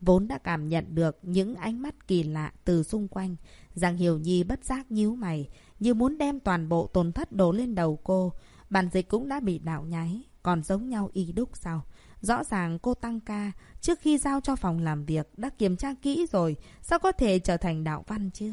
Vốn đã cảm nhận được những ánh mắt kỳ lạ từ xung quanh. Giang Hiểu Nhi bất giác nhíu mày, như muốn đem toàn bộ tổn thất đổ lên đầu cô. Bản dịch cũng đã bị đảo nháy, còn giống nhau y đúc sao? Rõ ràng cô tăng ca, trước khi giao cho phòng làm việc đã kiểm tra kỹ rồi, sao có thể trở thành đạo văn chứ?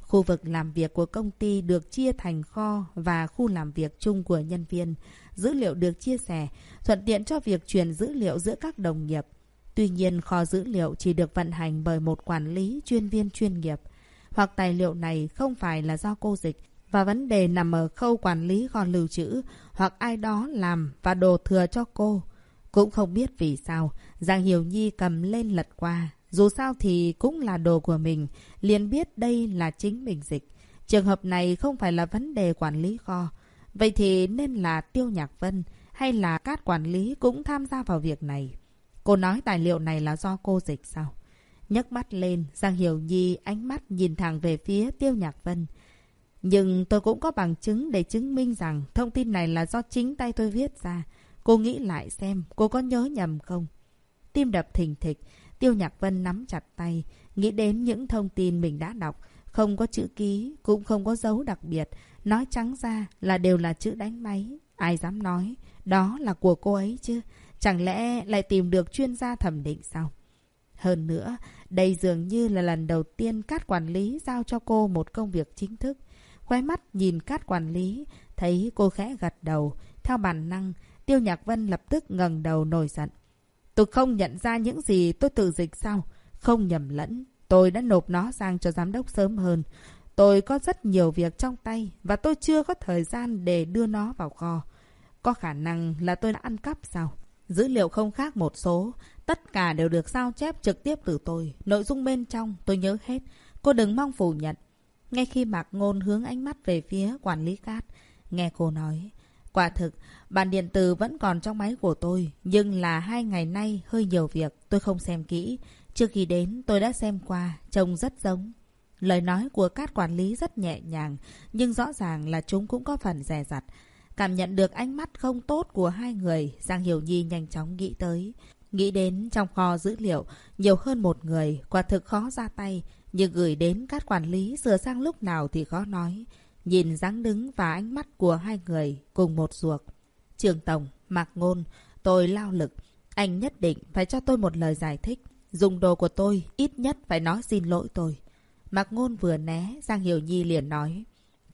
Khu vực làm việc của công ty được chia thành kho và khu làm việc chung của nhân viên. Dữ liệu được chia sẻ, thuận tiện cho việc truyền dữ liệu giữa các đồng nghiệp. Tuy nhiên, kho dữ liệu chỉ được vận hành bởi một quản lý chuyên viên chuyên nghiệp. Hoặc tài liệu này không phải là do cô dịch, và vấn đề nằm ở khâu quản lý kho lưu trữ, hoặc ai đó làm và đồ thừa cho cô. Cũng không biết vì sao, Giang Hiểu Nhi cầm lên lật qua. Dù sao thì cũng là đồ của mình, liền biết đây là chính mình dịch. Trường hợp này không phải là vấn đề quản lý kho. Vậy thì nên là Tiêu Nhạc Vân hay là các quản lý cũng tham gia vào việc này? Cô nói tài liệu này là do cô dịch sao? nhấc mắt lên, Giang Hiểu Nhi ánh mắt nhìn thẳng về phía Tiêu Nhạc Vân. Nhưng tôi cũng có bằng chứng để chứng minh rằng thông tin này là do chính tay tôi viết ra. Cô nghĩ lại xem, cô có nhớ nhầm không? Tim đập thình thịch, Tiêu Nhạc Vân nắm chặt tay, nghĩ đến những thông tin mình đã đọc. Không có chữ ký, cũng không có dấu đặc biệt. Nói trắng ra là đều là chữ đánh máy. Ai dám nói, đó là của cô ấy chứ. Chẳng lẽ lại tìm được chuyên gia thẩm định sao? Hơn nữa, đây dường như là lần đầu tiên các quản lý giao cho cô một công việc chính thức. Khóe mắt nhìn các quản lý, thấy cô khẽ gật đầu. Theo bản năng, Tiêu Nhạc Vân lập tức ngẩng đầu nổi giận. Tôi không nhận ra những gì tôi tự dịch sao? Không nhầm lẫn, tôi đã nộp nó sang cho giám đốc sớm hơn. Tôi có rất nhiều việc trong tay và tôi chưa có thời gian để đưa nó vào kho. Có khả năng là tôi đã ăn cắp sao? Dữ liệu không khác một số. Tất cả đều được sao chép trực tiếp từ tôi. Nội dung bên trong tôi nhớ hết. Cô đừng mong phủ nhận. Ngay khi Mạc Ngôn hướng ánh mắt về phía quản lý cát, nghe cô nói. Quả thực, bản điện tử vẫn còn trong máy của tôi. Nhưng là hai ngày nay hơi nhiều việc, tôi không xem kỹ. Trước khi đến tôi đã xem qua, trông rất giống. Lời nói của các quản lý rất nhẹ nhàng, nhưng rõ ràng là chúng cũng có phần rè rặt. Cảm nhận được ánh mắt không tốt của hai người, Giang Hiểu Nhi nhanh chóng nghĩ tới. Nghĩ đến trong kho dữ liệu, nhiều hơn một người, quả thực khó ra tay, nhưng gửi đến các quản lý sửa sang lúc nào thì khó nói. Nhìn dáng đứng và ánh mắt của hai người cùng một ruột. Trường Tổng, Mạc Ngôn, tôi lao lực. Anh nhất định phải cho tôi một lời giải thích. Dùng đồ của tôi, ít nhất phải nói xin lỗi tôi. Mạc Ngôn vừa né, Giang Hiểu Nhi liền nói.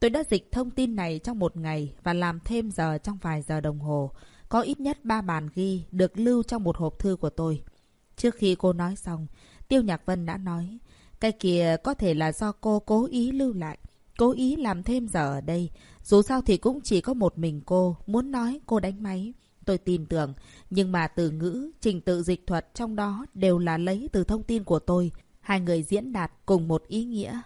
Tôi đã dịch thông tin này trong một ngày và làm thêm giờ trong vài giờ đồng hồ. Có ít nhất ba bản ghi được lưu trong một hộp thư của tôi. Trước khi cô nói xong, Tiêu Nhạc Vân đã nói. Cái kia có thể là do cô cố ý lưu lại. Cố ý làm thêm giờ ở đây. Dù sao thì cũng chỉ có một mình cô. Muốn nói cô đánh máy. Tôi tin tưởng. Nhưng mà từ ngữ, trình tự dịch thuật trong đó đều là lấy từ thông tin của tôi. Hai người diễn đạt cùng một ý nghĩa.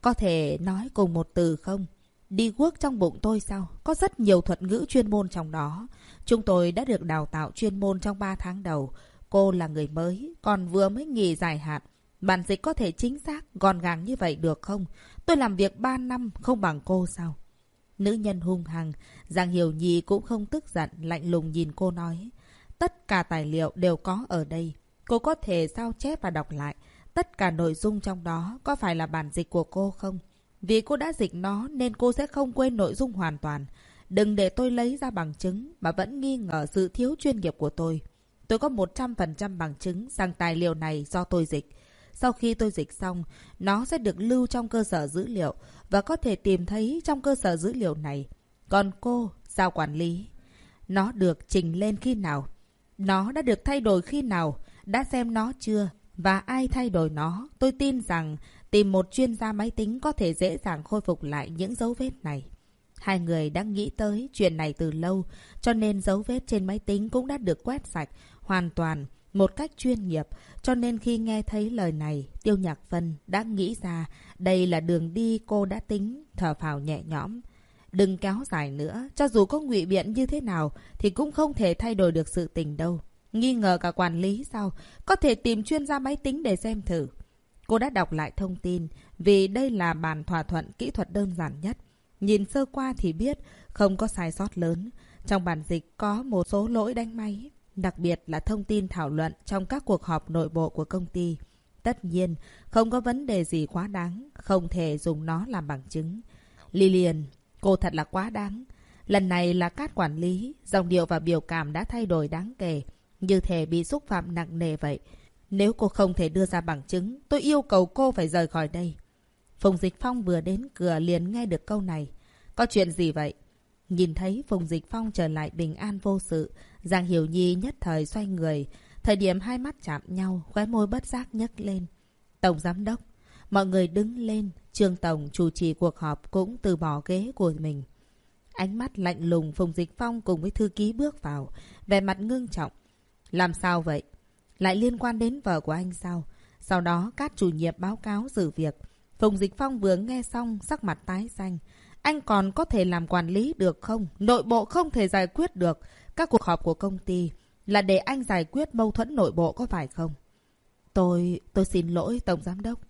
Có thể nói cùng một từ không? Đi quốc trong bụng tôi sao? Có rất nhiều thuật ngữ chuyên môn trong đó. Chúng tôi đã được đào tạo chuyên môn trong 3 tháng đầu. Cô là người mới, còn vừa mới nghỉ dài hạn. Bản dịch có thể chính xác, gọn gàng như vậy được không? Tôi làm việc 3 năm, không bằng cô sao? Nữ nhân hung hăng, Giang Hiểu Nhi cũng không tức giận, lạnh lùng nhìn cô nói. Tất cả tài liệu đều có ở đây. Cô có thể sao chép và đọc lại. Tất cả nội dung trong đó có phải là bản dịch của cô không? Vì cô đã dịch nó nên cô sẽ không quên nội dung hoàn toàn. Đừng để tôi lấy ra bằng chứng mà vẫn nghi ngờ sự thiếu chuyên nghiệp của tôi. Tôi có 100% bằng chứng rằng tài liệu này do tôi dịch. Sau khi tôi dịch xong, nó sẽ được lưu trong cơ sở dữ liệu và có thể tìm thấy trong cơ sở dữ liệu này. Còn cô, sao quản lý? Nó được trình lên khi nào? Nó đã được thay đổi khi nào? Đã xem nó chưa? Và ai thay đổi nó? Tôi tin rằng tìm một chuyên gia máy tính có thể dễ dàng khôi phục lại những dấu vết này. Hai người đã nghĩ tới chuyện này từ lâu, cho nên dấu vết trên máy tính cũng đã được quét sạch, hoàn toàn, một cách chuyên nghiệp. Cho nên khi nghe thấy lời này, Tiêu Nhạc Vân đã nghĩ ra đây là đường đi cô đã tính, thở phào nhẹ nhõm. Đừng kéo dài nữa, cho dù có ngụy biện như thế nào thì cũng không thể thay đổi được sự tình đâu. Nghi ngờ cả quản lý sao? Có thể tìm chuyên gia máy tính để xem thử. Cô đã đọc lại thông tin vì đây là bản thỏa thuận kỹ thuật đơn giản nhất. Nhìn sơ qua thì biết không có sai sót lớn. Trong bản dịch có một số lỗi đánh máy, đặc biệt là thông tin thảo luận trong các cuộc họp nội bộ của công ty. Tất nhiên, không có vấn đề gì quá đáng, không thể dùng nó làm bằng chứng. Lilian, cô thật là quá đáng. Lần này là cát quản lý, dòng điệu và biểu cảm đã thay đổi đáng kể, như thể bị xúc phạm nặng nề vậy. Nếu cô không thể đưa ra bằng chứng, tôi yêu cầu cô phải rời khỏi đây. Phùng Dịch Phong vừa đến cửa liền nghe được câu này. Có chuyện gì vậy? Nhìn thấy Phùng Dịch Phong trở lại bình an vô sự, Giang Hiểu Nhi nhất thời xoay người. Thời điểm hai mắt chạm nhau, khóe môi bất giác nhấc lên. Tổng Giám Đốc, mọi người đứng lên. Trương Tổng chủ trì cuộc họp cũng từ bỏ ghế của mình. Ánh mắt lạnh lùng Phùng Dịch Phong cùng với thư ký bước vào, vẻ mặt ngưng trọng. Làm sao vậy? Lại liên quan đến vợ của anh sao? Sau đó các chủ nhiệm báo cáo sự việc. Phùng Dịch Phong vừa nghe xong sắc mặt tái xanh. Anh còn có thể làm quản lý được không? Nội bộ không thể giải quyết được. Các cuộc họp của công ty là để anh giải quyết mâu thuẫn nội bộ có phải không? Tôi... tôi xin lỗi Tổng Giám Đốc.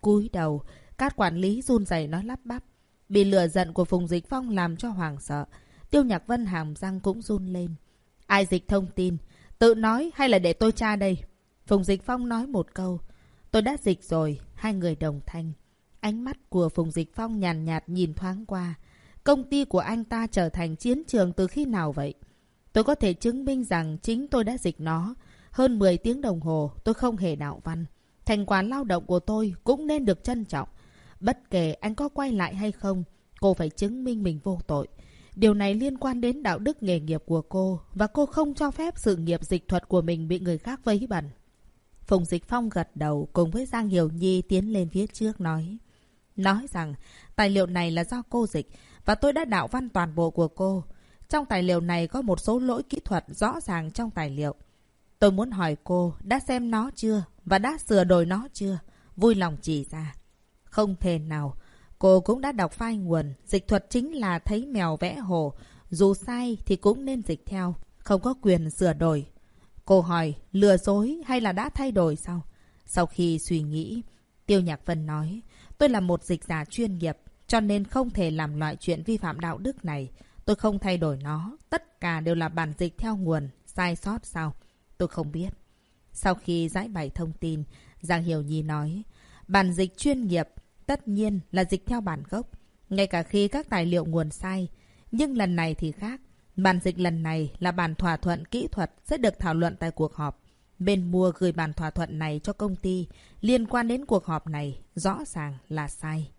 cúi đầu, các quản lý run rẩy nói lắp bắp. Bị lừa giận của Phùng Dịch Phong làm cho hoàng sợ. Tiêu Nhạc Vân hàm răng cũng run lên. Ai dịch thông tin? Tự nói hay là để tôi tra đây? Phùng Dịch Phong nói một câu. Tôi đã dịch rồi. Hai người đồng thanh. Ánh mắt của Phùng Dịch Phong nhàn nhạt, nhạt nhìn thoáng qua. Công ty của anh ta trở thành chiến trường từ khi nào vậy? Tôi có thể chứng minh rằng chính tôi đã dịch nó. Hơn 10 tiếng đồng hồ, tôi không hề đạo văn. Thành quả lao động của tôi cũng nên được trân trọng. Bất kể anh có quay lại hay không, cô phải chứng minh mình vô tội. Điều này liên quan đến đạo đức nghề nghiệp của cô, và cô không cho phép sự nghiệp dịch thuật của mình bị người khác vấy bẩn. Phùng Dịch Phong gật đầu cùng với Giang Hiểu Nhi tiến lên phía trước nói. Nói rằng, tài liệu này là do cô dịch, và tôi đã đạo văn toàn bộ của cô. Trong tài liệu này có một số lỗi kỹ thuật rõ ràng trong tài liệu. Tôi muốn hỏi cô, đã xem nó chưa, và đã sửa đổi nó chưa? Vui lòng chỉ ra. Không thể nào. Cô cũng đã đọc phai nguồn. Dịch thuật chính là thấy mèo vẽ hồ. Dù sai thì cũng nên dịch theo. Không có quyền sửa đổi. Cô hỏi lừa dối hay là đã thay đổi sao? Sau khi suy nghĩ, Tiêu Nhạc Vân nói, tôi là một dịch giả chuyên nghiệp, cho nên không thể làm loại chuyện vi phạm đạo đức này. Tôi không thay đổi nó, tất cả đều là bản dịch theo nguồn, sai sót sao? Tôi không biết. Sau khi giải bày thông tin, Giang Hiểu Nhi nói, bản dịch chuyên nghiệp tất nhiên là dịch theo bản gốc, ngay cả khi các tài liệu nguồn sai. Nhưng lần này thì khác. Bản dịch lần này là bản thỏa thuận kỹ thuật sẽ được thảo luận tại cuộc họp. Bên mua gửi bản thỏa thuận này cho công ty liên quan đến cuộc họp này rõ ràng là sai.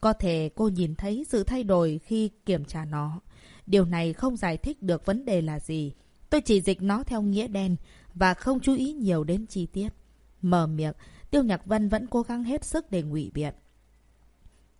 Có thể cô nhìn thấy sự thay đổi khi kiểm tra nó. Điều này không giải thích được vấn đề là gì. Tôi chỉ dịch nó theo nghĩa đen và không chú ý nhiều đến chi tiết. Mở miệng, Tiêu Nhạc Vân vẫn cố gắng hết sức để ngụy biện.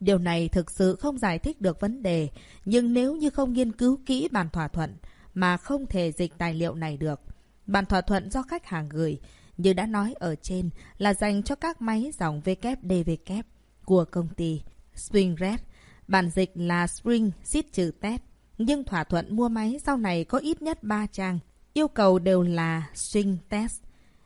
Điều này thực sự không giải thích được vấn đề, nhưng nếu như không nghiên cứu kỹ bản thỏa thuận mà không thể dịch tài liệu này được. Bản thỏa thuận do khách hàng gửi, như đã nói ở trên, là dành cho các máy dòng WDVK của công ty Spring Red. Bản dịch là Spring Seed trừ test. Nhưng thỏa thuận mua máy sau này có ít nhất 3 trang. Yêu cầu đều là String Test.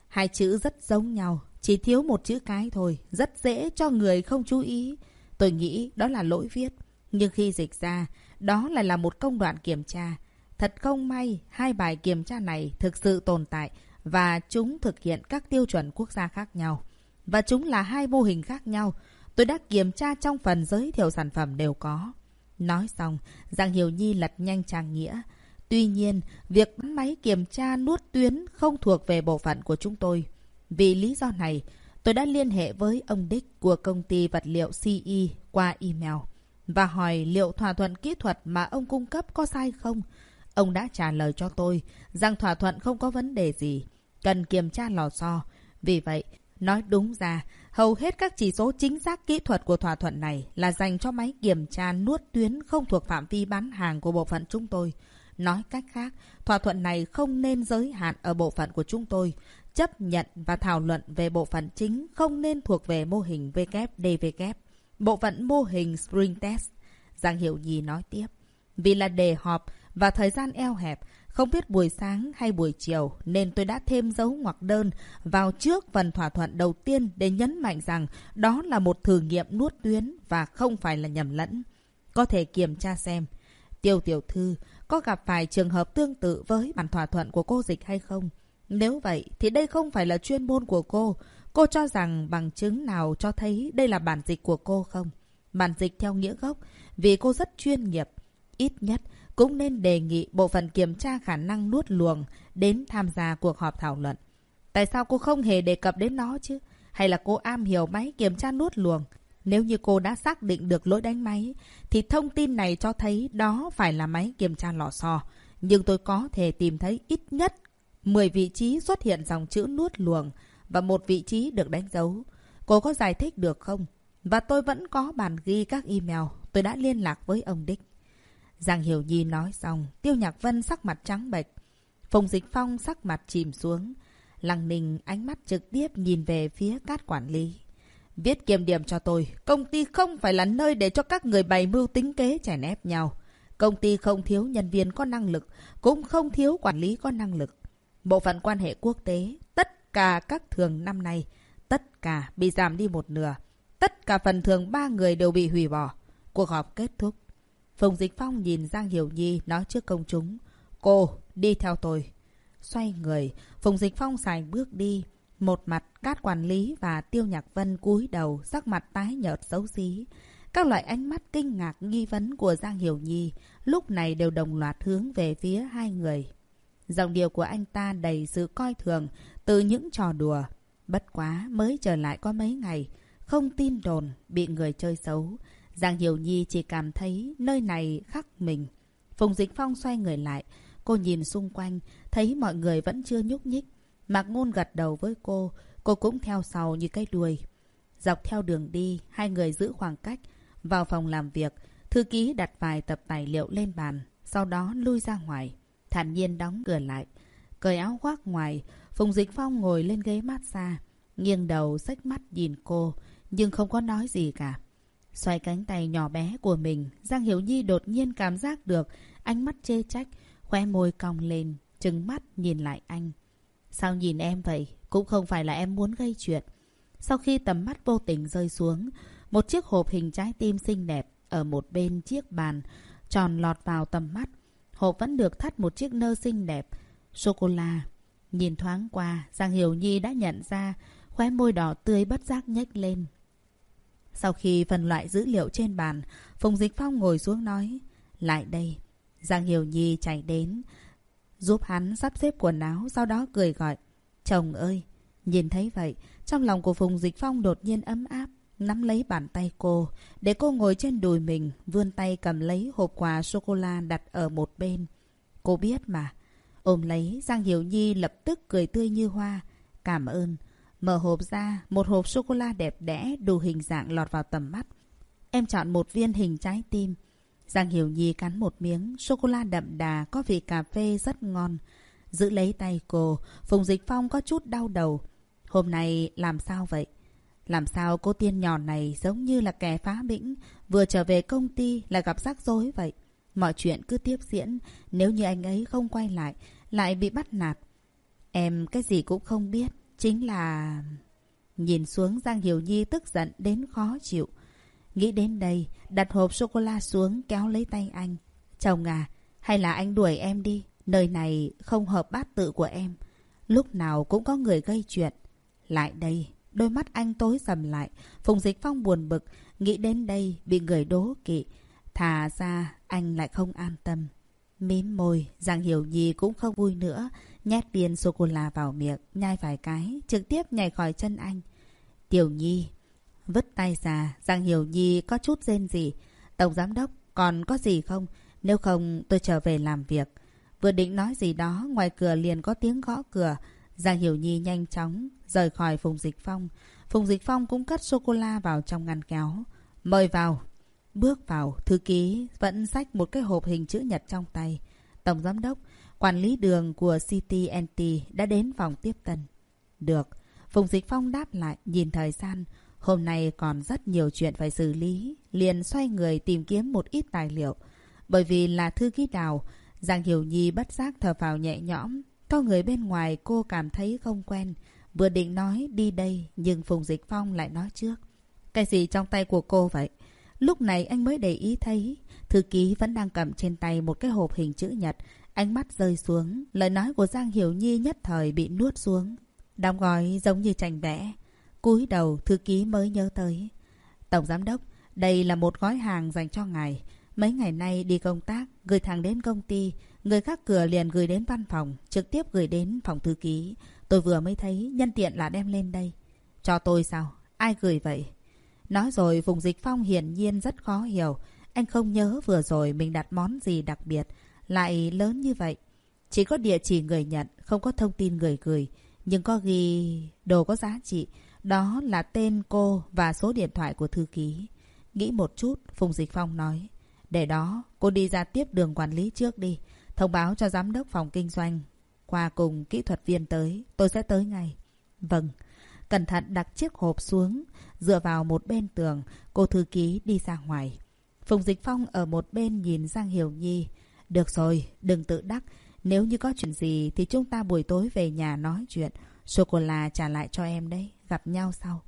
Hai chữ rất giống nhau, chỉ thiếu một chữ cái thôi, rất dễ cho người không chú ý. Tôi nghĩ đó là lỗi viết. Nhưng khi dịch ra, đó lại là một công đoạn kiểm tra. Thật không may, hai bài kiểm tra này thực sự tồn tại và chúng thực hiện các tiêu chuẩn quốc gia khác nhau. Và chúng là hai mô hình khác nhau. Tôi đã kiểm tra trong phần giới thiệu sản phẩm đều có. Nói xong, Giang Hiểu Nhi lật nhanh trang nghĩa. Tuy nhiên, việc bắn máy kiểm tra nuốt tuyến không thuộc về bộ phận của chúng tôi. Vì lý do này, tôi đã liên hệ với ông Đích của công ty vật liệu CE qua email và hỏi liệu thỏa thuận kỹ thuật mà ông cung cấp có sai không. Ông đã trả lời cho tôi rằng thỏa thuận không có vấn đề gì, cần kiểm tra lò xo. Vì vậy, nói đúng ra, hầu hết các chỉ số chính xác kỹ thuật của thỏa thuận này là dành cho máy kiểm tra nuốt tuyến không thuộc phạm vi bán hàng của bộ phận chúng tôi. Nói cách khác, thỏa thuận này không nên giới hạn ở bộ phận của chúng tôi. Chấp nhận và thảo luận về bộ phận chính không nên thuộc về mô hình WDW, Bộ phận mô hình Spring Test. Giang Hiệu Nhi nói tiếp. Vì là đề họp và thời gian eo hẹp, không biết buổi sáng hay buổi chiều nên tôi đã thêm dấu ngoặc đơn vào trước phần thỏa thuận đầu tiên để nhấn mạnh rằng đó là một thử nghiệm nuốt tuyến và không phải là nhầm lẫn. Có thể kiểm tra xem. Tiêu tiểu thư có gặp phải trường hợp tương tự với bản thỏa thuận của cô dịch hay không? Nếu vậy thì đây không phải là chuyên môn của cô. Cô cho rằng bằng chứng nào cho thấy đây là bản dịch của cô không? Bản dịch theo nghĩa gốc vì cô rất chuyên nghiệp. Ít nhất cũng nên đề nghị bộ phận kiểm tra khả năng nuốt luồng đến tham gia cuộc họp thảo luận. Tại sao cô không hề đề cập đến nó chứ? Hay là cô am hiểu máy kiểm tra nuốt luồng? Nếu như cô đã xác định được lỗi đánh máy, thì thông tin này cho thấy đó phải là máy kiểm tra lò xo. Nhưng tôi có thể tìm thấy ít nhất 10 vị trí xuất hiện dòng chữ nuốt luồng và một vị trí được đánh dấu. Cô có giải thích được không? Và tôi vẫn có bản ghi các email. Tôi đã liên lạc với ông Đích. Giang Hiểu Nhi nói xong, Tiêu Nhạc Vân sắc mặt trắng bệch. Phùng Dịch Phong sắc mặt chìm xuống. Lăng Ninh ánh mắt trực tiếp nhìn về phía cát quản lý. Viết kiểm điểm cho tôi, công ty không phải là nơi để cho các người bày mưu tính kế chèn ép nhau. Công ty không thiếu nhân viên có năng lực, cũng không thiếu quản lý có năng lực. Bộ phận quan hệ quốc tế, tất cả các thường năm nay, tất cả bị giảm đi một nửa. Tất cả phần thường ba người đều bị hủy bỏ. Cuộc họp kết thúc. Phùng Dịch Phong nhìn Giang Hiểu Nhi nói trước công chúng. Cô, đi theo tôi. Xoay người, Phùng Dịch Phong xài bước đi. Một mặt Cát Quản lý và Tiêu Nhạc Vân cúi đầu, sắc mặt tái nhợt xấu xí. Các loại ánh mắt kinh ngạc nghi vấn của Giang Hiểu Nhi lúc này đều đồng loạt hướng về phía hai người. Giọng điệu của anh ta đầy sự coi thường từ những trò đùa. Bất quá mới trở lại có mấy ngày, không tin đồn, bị người chơi xấu. Giang Hiểu Nhi chỉ cảm thấy nơi này khắc mình. Phùng Dịch Phong xoay người lại. Cô nhìn xung quanh, thấy mọi người vẫn chưa nhúc nhích. Mạc Ngôn gật đầu với cô, cô cũng theo sau như cái đuôi. Dọc theo đường đi, hai người giữ khoảng cách. Vào phòng làm việc, thư ký đặt vài tập tài liệu lên bàn, sau đó lui ra ngoài. Thản nhiên đóng cửa lại. Cởi áo khoác ngoài, Phùng Dịch Phong ngồi lên ghế massage. Nghiêng đầu, xách mắt nhìn cô, nhưng không có nói gì cả. Xoay cánh tay nhỏ bé của mình, Giang Hiểu Nhi đột nhiên cảm giác được ánh mắt chê trách, khoe môi cong lên, trừng mắt nhìn lại anh. Sao nhìn em vậy? Cũng không phải là em muốn gây chuyện. Sau khi tầm mắt vô tình rơi xuống, một chiếc hộp hình trái tim xinh đẹp ở một bên chiếc bàn tròn lọt vào tầm mắt. Hộp vẫn được thắt một chiếc nơ xinh đẹp, sô-cô-la. Nhìn thoáng qua, Giang Hiểu Nhi đã nhận ra khóe môi đỏ tươi bất giác nhếch lên. Sau khi phân loại dữ liệu trên bàn, Phùng Dịch Phong ngồi xuống nói, lại đây. Giang Hiểu Nhi chạy đến, giúp hắn sắp xếp quần áo, sau đó cười gọi, chồng ơi. Nhìn thấy vậy, trong lòng của Phùng Dịch Phong đột nhiên ấm áp, nắm lấy bàn tay cô, để cô ngồi trên đùi mình, vươn tay cầm lấy hộp quà sô-cô-la đặt ở một bên. Cô biết mà. Ôm lấy, Giang Hiểu Nhi lập tức cười tươi như hoa. Cảm ơn. Mở hộp ra, một hộp sô-cô-la đẹp đẽ, đủ hình dạng lọt vào tầm mắt. Em chọn một viên hình trái tim. Giang Hiểu Nhi cắn một miếng, sô-cô-la đậm đà, có vị cà phê rất ngon. Giữ lấy tay cô, Phùng Dịch Phong có chút đau đầu. Hôm nay làm sao vậy? Làm sao cô tiên nhỏ này giống như là kẻ phá bĩnh, vừa trở về công ty là gặp rắc rối vậy. Mọi chuyện cứ tiếp diễn, nếu như anh ấy không quay lại, lại bị bắt nạt. Em cái gì cũng không biết, chính là... Nhìn xuống Giang Hiểu Nhi tức giận đến khó chịu. Nghĩ đến đây, đặt hộp sô-cô-la xuống kéo lấy tay anh. Chồng à, hay là anh đuổi em đi, nơi này không hợp bát tự của em. Lúc nào cũng có người gây chuyện. Lại đây, đôi mắt anh tối sầm lại. Phùng Dịch Phong buồn bực, nghĩ đến đây bị người đố kỵ. Thà ra, anh lại không an tâm. Mím môi, Giang Hiểu Nhi cũng không vui nữa. Nhét viên sô-cô-la vào miệng, nhai vài cái, trực tiếp nhảy khỏi chân anh. Tiểu Nhi, vứt tay ra, Giang Hiểu Nhi có chút rên gì. Tổng Giám Đốc, còn có gì không? Nếu không, tôi trở về làm việc. Vừa định nói gì đó, ngoài cửa liền có tiếng gõ cửa. Giang Hiểu Nhi nhanh chóng rời khỏi Phùng Dịch Phong. Phùng Dịch Phong cũng cất sô-cô-la vào trong ngăn kéo. Mời vào. Bước vào, thư ký vẫn xách một cái hộp hình chữ nhật trong tay. Tổng giám đốc, quản lý đường của CTNT đã đến phòng tiếp tân. Được. Phùng Dịch Phong đáp lại, nhìn thời gian. Hôm nay còn rất nhiều chuyện phải xử lý. Liền xoay người tìm kiếm một ít tài liệu. Bởi vì là thư ký đào, Giang Hiểu Nhi bất giác thở vào nhẹ nhõm. Có người bên ngoài cô cảm thấy không quen. Vừa định nói đi đây, nhưng Phùng Dịch Phong lại nói trước. Cái gì trong tay của cô vậy? Lúc này anh mới để ý thấy, thư ký vẫn đang cầm trên tay một cái hộp hình chữ nhật. Ánh mắt rơi xuống, lời nói của Giang Hiểu Nhi nhất thời bị nuốt xuống. Đóng gói giống như tranh vẽ. cúi đầu, thư ký mới nhớ tới. Tổng Giám Đốc, đây là một gói hàng dành cho ngài. Mấy ngày nay đi công tác, gửi thẳng đến công ty. Người khác cửa liền gửi đến văn phòng, trực tiếp gửi đến phòng thư ký. Tôi vừa mới thấy, nhân tiện là đem lên đây. Cho tôi sao? Ai gửi vậy? Nói rồi, Phùng Dịch Phong hiển nhiên rất khó hiểu. Anh không nhớ vừa rồi mình đặt món gì đặc biệt, lại lớn như vậy. Chỉ có địa chỉ người nhận, không có thông tin người gửi. Nhưng có ghi đồ có giá trị. Đó là tên cô và số điện thoại của thư ký. Nghĩ một chút, Phùng Dịch Phong nói. Để đó, cô đi ra tiếp đường quản lý trước đi. Thông báo cho giám đốc phòng kinh doanh. Qua cùng kỹ thuật viên tới, tôi sẽ tới ngay. Vâng. Cẩn thận đặt chiếc hộp xuống, dựa vào một bên tường, cô thư ký đi ra ngoài. Phùng Dịch Phong ở một bên nhìn Giang Hiểu Nhi. Được rồi, đừng tự đắc. Nếu như có chuyện gì thì chúng ta buổi tối về nhà nói chuyện. Sô-cô-la trả lại cho em đấy, gặp nhau sau.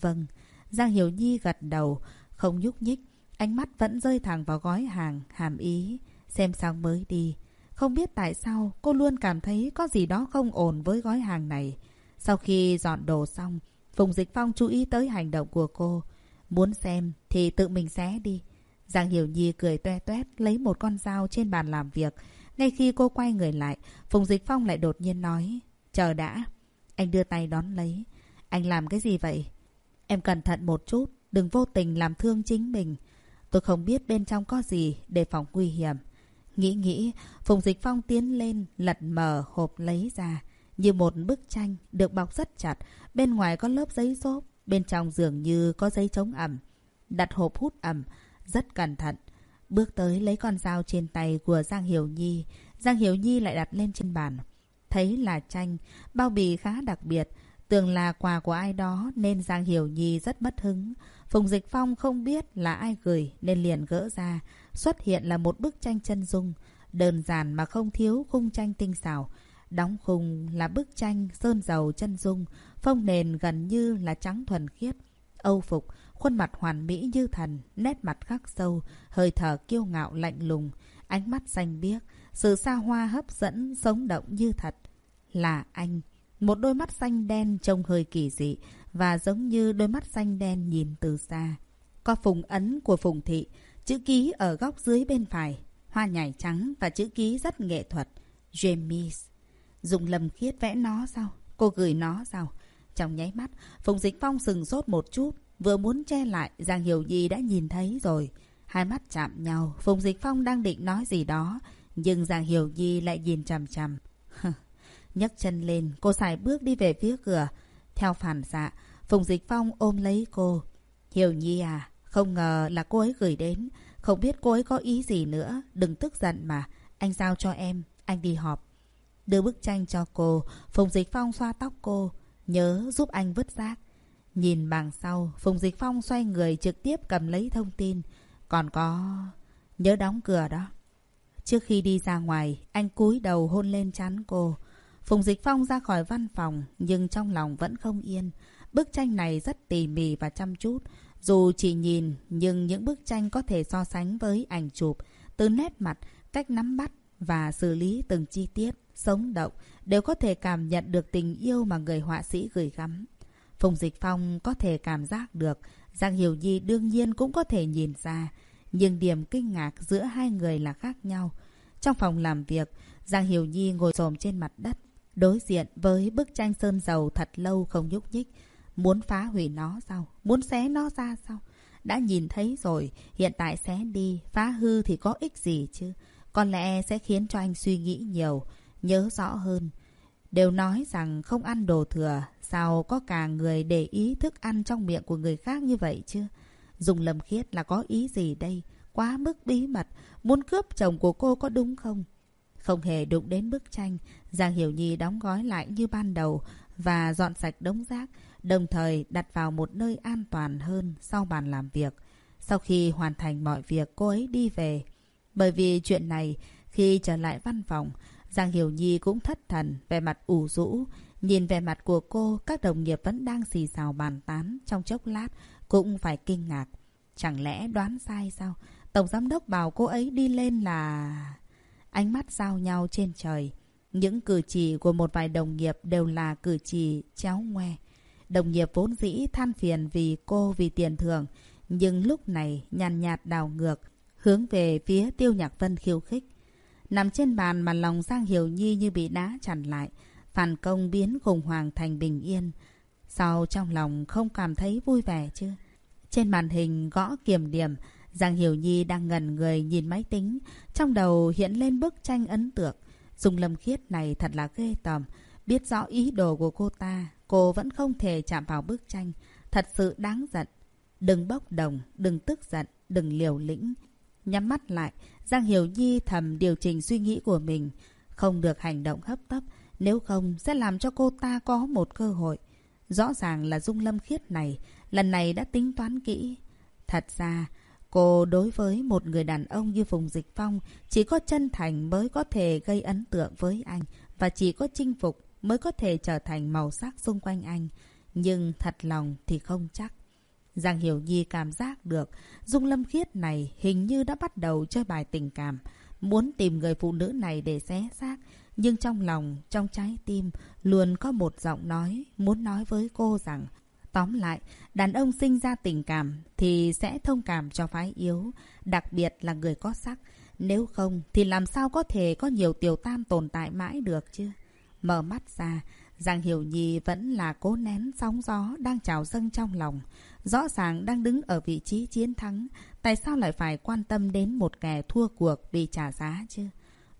Vâng, Giang Hiểu Nhi gật đầu, không nhúc nhích. Ánh mắt vẫn rơi thẳng vào gói hàng, hàm ý. Xem xong mới đi. Không biết tại sao cô luôn cảm thấy có gì đó không ổn với gói hàng này. Sau khi dọn đồ xong, Phùng Dịch Phong chú ý tới hành động của cô. Muốn xem thì tự mình xé đi. Giang Hiểu Nhi cười toe toét lấy một con dao trên bàn làm việc. Ngay khi cô quay người lại, Phùng Dịch Phong lại đột nhiên nói. Chờ đã. Anh đưa tay đón lấy. Anh làm cái gì vậy? Em cẩn thận một chút, đừng vô tình làm thương chính mình. Tôi không biết bên trong có gì, đề phòng nguy hiểm. Nghĩ nghĩ, Phùng Dịch Phong tiến lên, lật mở hộp lấy ra. Như một bức tranh được bọc rất chặt, bên ngoài có lớp giấy xốp, Bên trong dường như có giấy chống ẩm. Đặt hộp hút ẩm. Rất cẩn thận. Bước tới lấy con dao trên tay của Giang Hiểu Nhi. Giang Hiểu Nhi lại đặt lên trên bàn. Thấy là tranh. Bao bì khá đặc biệt. Tưởng là quà của ai đó nên Giang Hiểu Nhi rất bất hứng. Phùng Dịch Phong không biết là ai gửi nên liền gỡ ra. Xuất hiện là một bức tranh chân dung. Đơn giản mà không thiếu khung tranh tinh xảo. Đóng khung là bức tranh sơn dầu chân dung. Phong nền gần như là trắng thuần khiết. Âu phục, khuôn mặt hoàn mỹ như thần, nét mặt khắc sâu, hơi thở kiêu ngạo lạnh lùng, ánh mắt xanh biếc, sự xa hoa hấp dẫn, sống động như thật. Là anh. Một đôi mắt xanh đen trông hơi kỳ dị và giống như đôi mắt xanh đen nhìn từ xa. Có phùng ấn của phùng thị, chữ ký ở góc dưới bên phải, hoa nhài trắng và chữ ký rất nghệ thuật. James. Dùng lầm khiết vẽ nó sao? Cô gửi nó sao? Trong nháy mắt, Phùng Dịch Phong sừng sốt một chút. Vừa muốn che lại, Giang Hiểu Nhi đã nhìn thấy rồi. Hai mắt chạm nhau, Phùng Dịch Phong đang định nói gì đó. Nhưng Giang Hiểu Nhi lại nhìn chằm chằm. nhấc chân lên, cô xài bước đi về phía cửa. Theo phản xạ, Phùng Dịch Phong ôm lấy cô. Hiểu Nhi à, không ngờ là cô ấy gửi đến. Không biết cô ấy có ý gì nữa. Đừng tức giận mà. Anh giao cho em, anh đi họp. Đưa bức tranh cho cô, Phùng Dịch Phong xoa tóc cô. Nhớ giúp anh vứt rác. Nhìn bảng sau, Phùng Dịch Phong xoay người trực tiếp cầm lấy thông tin. Còn có... Nhớ đóng cửa đó. Trước khi đi ra ngoài, anh cúi đầu hôn lên chán cô. Phùng Dịch Phong ra khỏi văn phòng, nhưng trong lòng vẫn không yên. Bức tranh này rất tỉ mỉ và chăm chút. Dù chỉ nhìn, nhưng những bức tranh có thể so sánh với ảnh chụp. Từ nét mặt, cách nắm bắt và xử lý từng chi tiết, sống động, đều có thể cảm nhận được tình yêu mà người họa sĩ gửi gắm. Phùng Dịch Phong có thể cảm giác được, Giang Hiểu Nhi đương nhiên cũng có thể nhìn ra. Nhưng điểm kinh ngạc giữa hai người là khác nhau. Trong phòng làm việc, Giang Hiểu Nhi ngồi xổm trên mặt đất, đối diện với bức tranh sơn dầu thật lâu không nhúc nhích. Muốn phá hủy nó sao? Muốn xé nó ra sao? Đã nhìn thấy rồi, hiện tại xé đi, phá hư thì có ích gì chứ? Có lẽ sẽ khiến cho anh suy nghĩ nhiều, nhớ rõ hơn. Đều nói rằng không ăn đồ thừa, sao có cả người để ý thức ăn trong miệng của người khác như vậy chứ? Dùng lầm khiết là có ý gì đây? Quá mức bí mật, muốn cướp chồng của cô có đúng không? Không hề đụng đến bức tranh, Giang Hiểu Nhi đóng gói lại như ban đầu và dọn sạch đống rác, đồng thời đặt vào một nơi an toàn hơn sau bàn làm việc. Sau khi hoàn thành mọi việc, cô ấy đi về. Bởi vì chuyện này, khi trở lại văn phòng, Giang Hiểu Nhi cũng thất thần, về mặt ủ rũ. Nhìn về mặt của cô, các đồng nghiệp vẫn đang xì xào bàn tán trong chốc lát, cũng phải kinh ngạc. Chẳng lẽ đoán sai sao? Tổng giám đốc bảo cô ấy đi lên là... Ánh mắt giao nhau trên trời. Những cử chỉ của một vài đồng nghiệp đều là cử chỉ chéo ngoe. Đồng nghiệp vốn dĩ than phiền vì cô vì tiền thưởng. Nhưng lúc này nhàn nhạt đào ngược, hướng về phía tiêu nhạc vân khiêu khích. Nằm trên bàn mà lòng Giang Hiểu Nhi như bị đá chặn lại. Phản công biến khủng hoảng thành bình yên. Sao trong lòng không cảm thấy vui vẻ chứ? Trên màn hình gõ kiểm điểm, Giang Hiểu Nhi đang ngần người nhìn máy tính. Trong đầu hiện lên bức tranh ấn tượng. Dùng lâm khiết này thật là ghê tởm. Biết rõ ý đồ của cô ta, cô vẫn không thể chạm vào bức tranh. Thật sự đáng giận. Đừng bốc đồng, đừng tức giận, đừng liều lĩnh. Nhắm mắt lại, Giang Hiểu Nhi thầm điều chỉnh suy nghĩ của mình. Không được hành động hấp tấp, nếu không sẽ làm cho cô ta có một cơ hội. Rõ ràng là Dung Lâm Khiết này, lần này đã tính toán kỹ. Thật ra, cô đối với một người đàn ông như Phùng Dịch Phong chỉ có chân thành mới có thể gây ấn tượng với anh và chỉ có chinh phục mới có thể trở thành màu sắc xung quanh anh. Nhưng thật lòng thì không chắc. Giang Hiểu Nhi cảm giác được Dung Lâm Khiết này hình như đã bắt đầu chơi bài tình cảm. Muốn tìm người phụ nữ này để xé xác. Nhưng trong lòng, trong trái tim luôn có một giọng nói muốn nói với cô rằng Tóm lại, đàn ông sinh ra tình cảm thì sẽ thông cảm cho phái yếu, đặc biệt là người có sắc. Nếu không thì làm sao có thể có nhiều tiểu tam tồn tại mãi được chứ? Mở mắt ra, Giang Hiểu Nhi vẫn là cố nén sóng gió đang trào dâng trong lòng. Rõ ràng đang đứng ở vị trí chiến thắng. Tại sao lại phải quan tâm đến một kẻ thua cuộc vì trả giá chứ?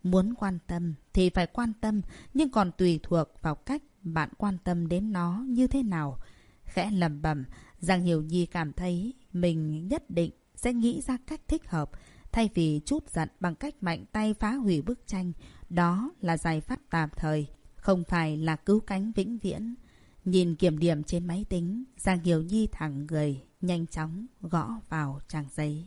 Muốn quan tâm thì phải quan tâm, nhưng còn tùy thuộc vào cách bạn quan tâm đến nó như thế nào. Khẽ lầm bầm, Giang Hiểu Nhi cảm thấy mình nhất định sẽ nghĩ ra cách thích hợp. Thay vì chút giận bằng cách mạnh tay phá hủy bức tranh, đó là giải pháp tạm thời, không phải là cứu cánh vĩnh viễn. Nhìn kiểm điểm trên máy tính, Giang Hiểu Nhi thẳng người, nhanh chóng gõ vào trang giấy.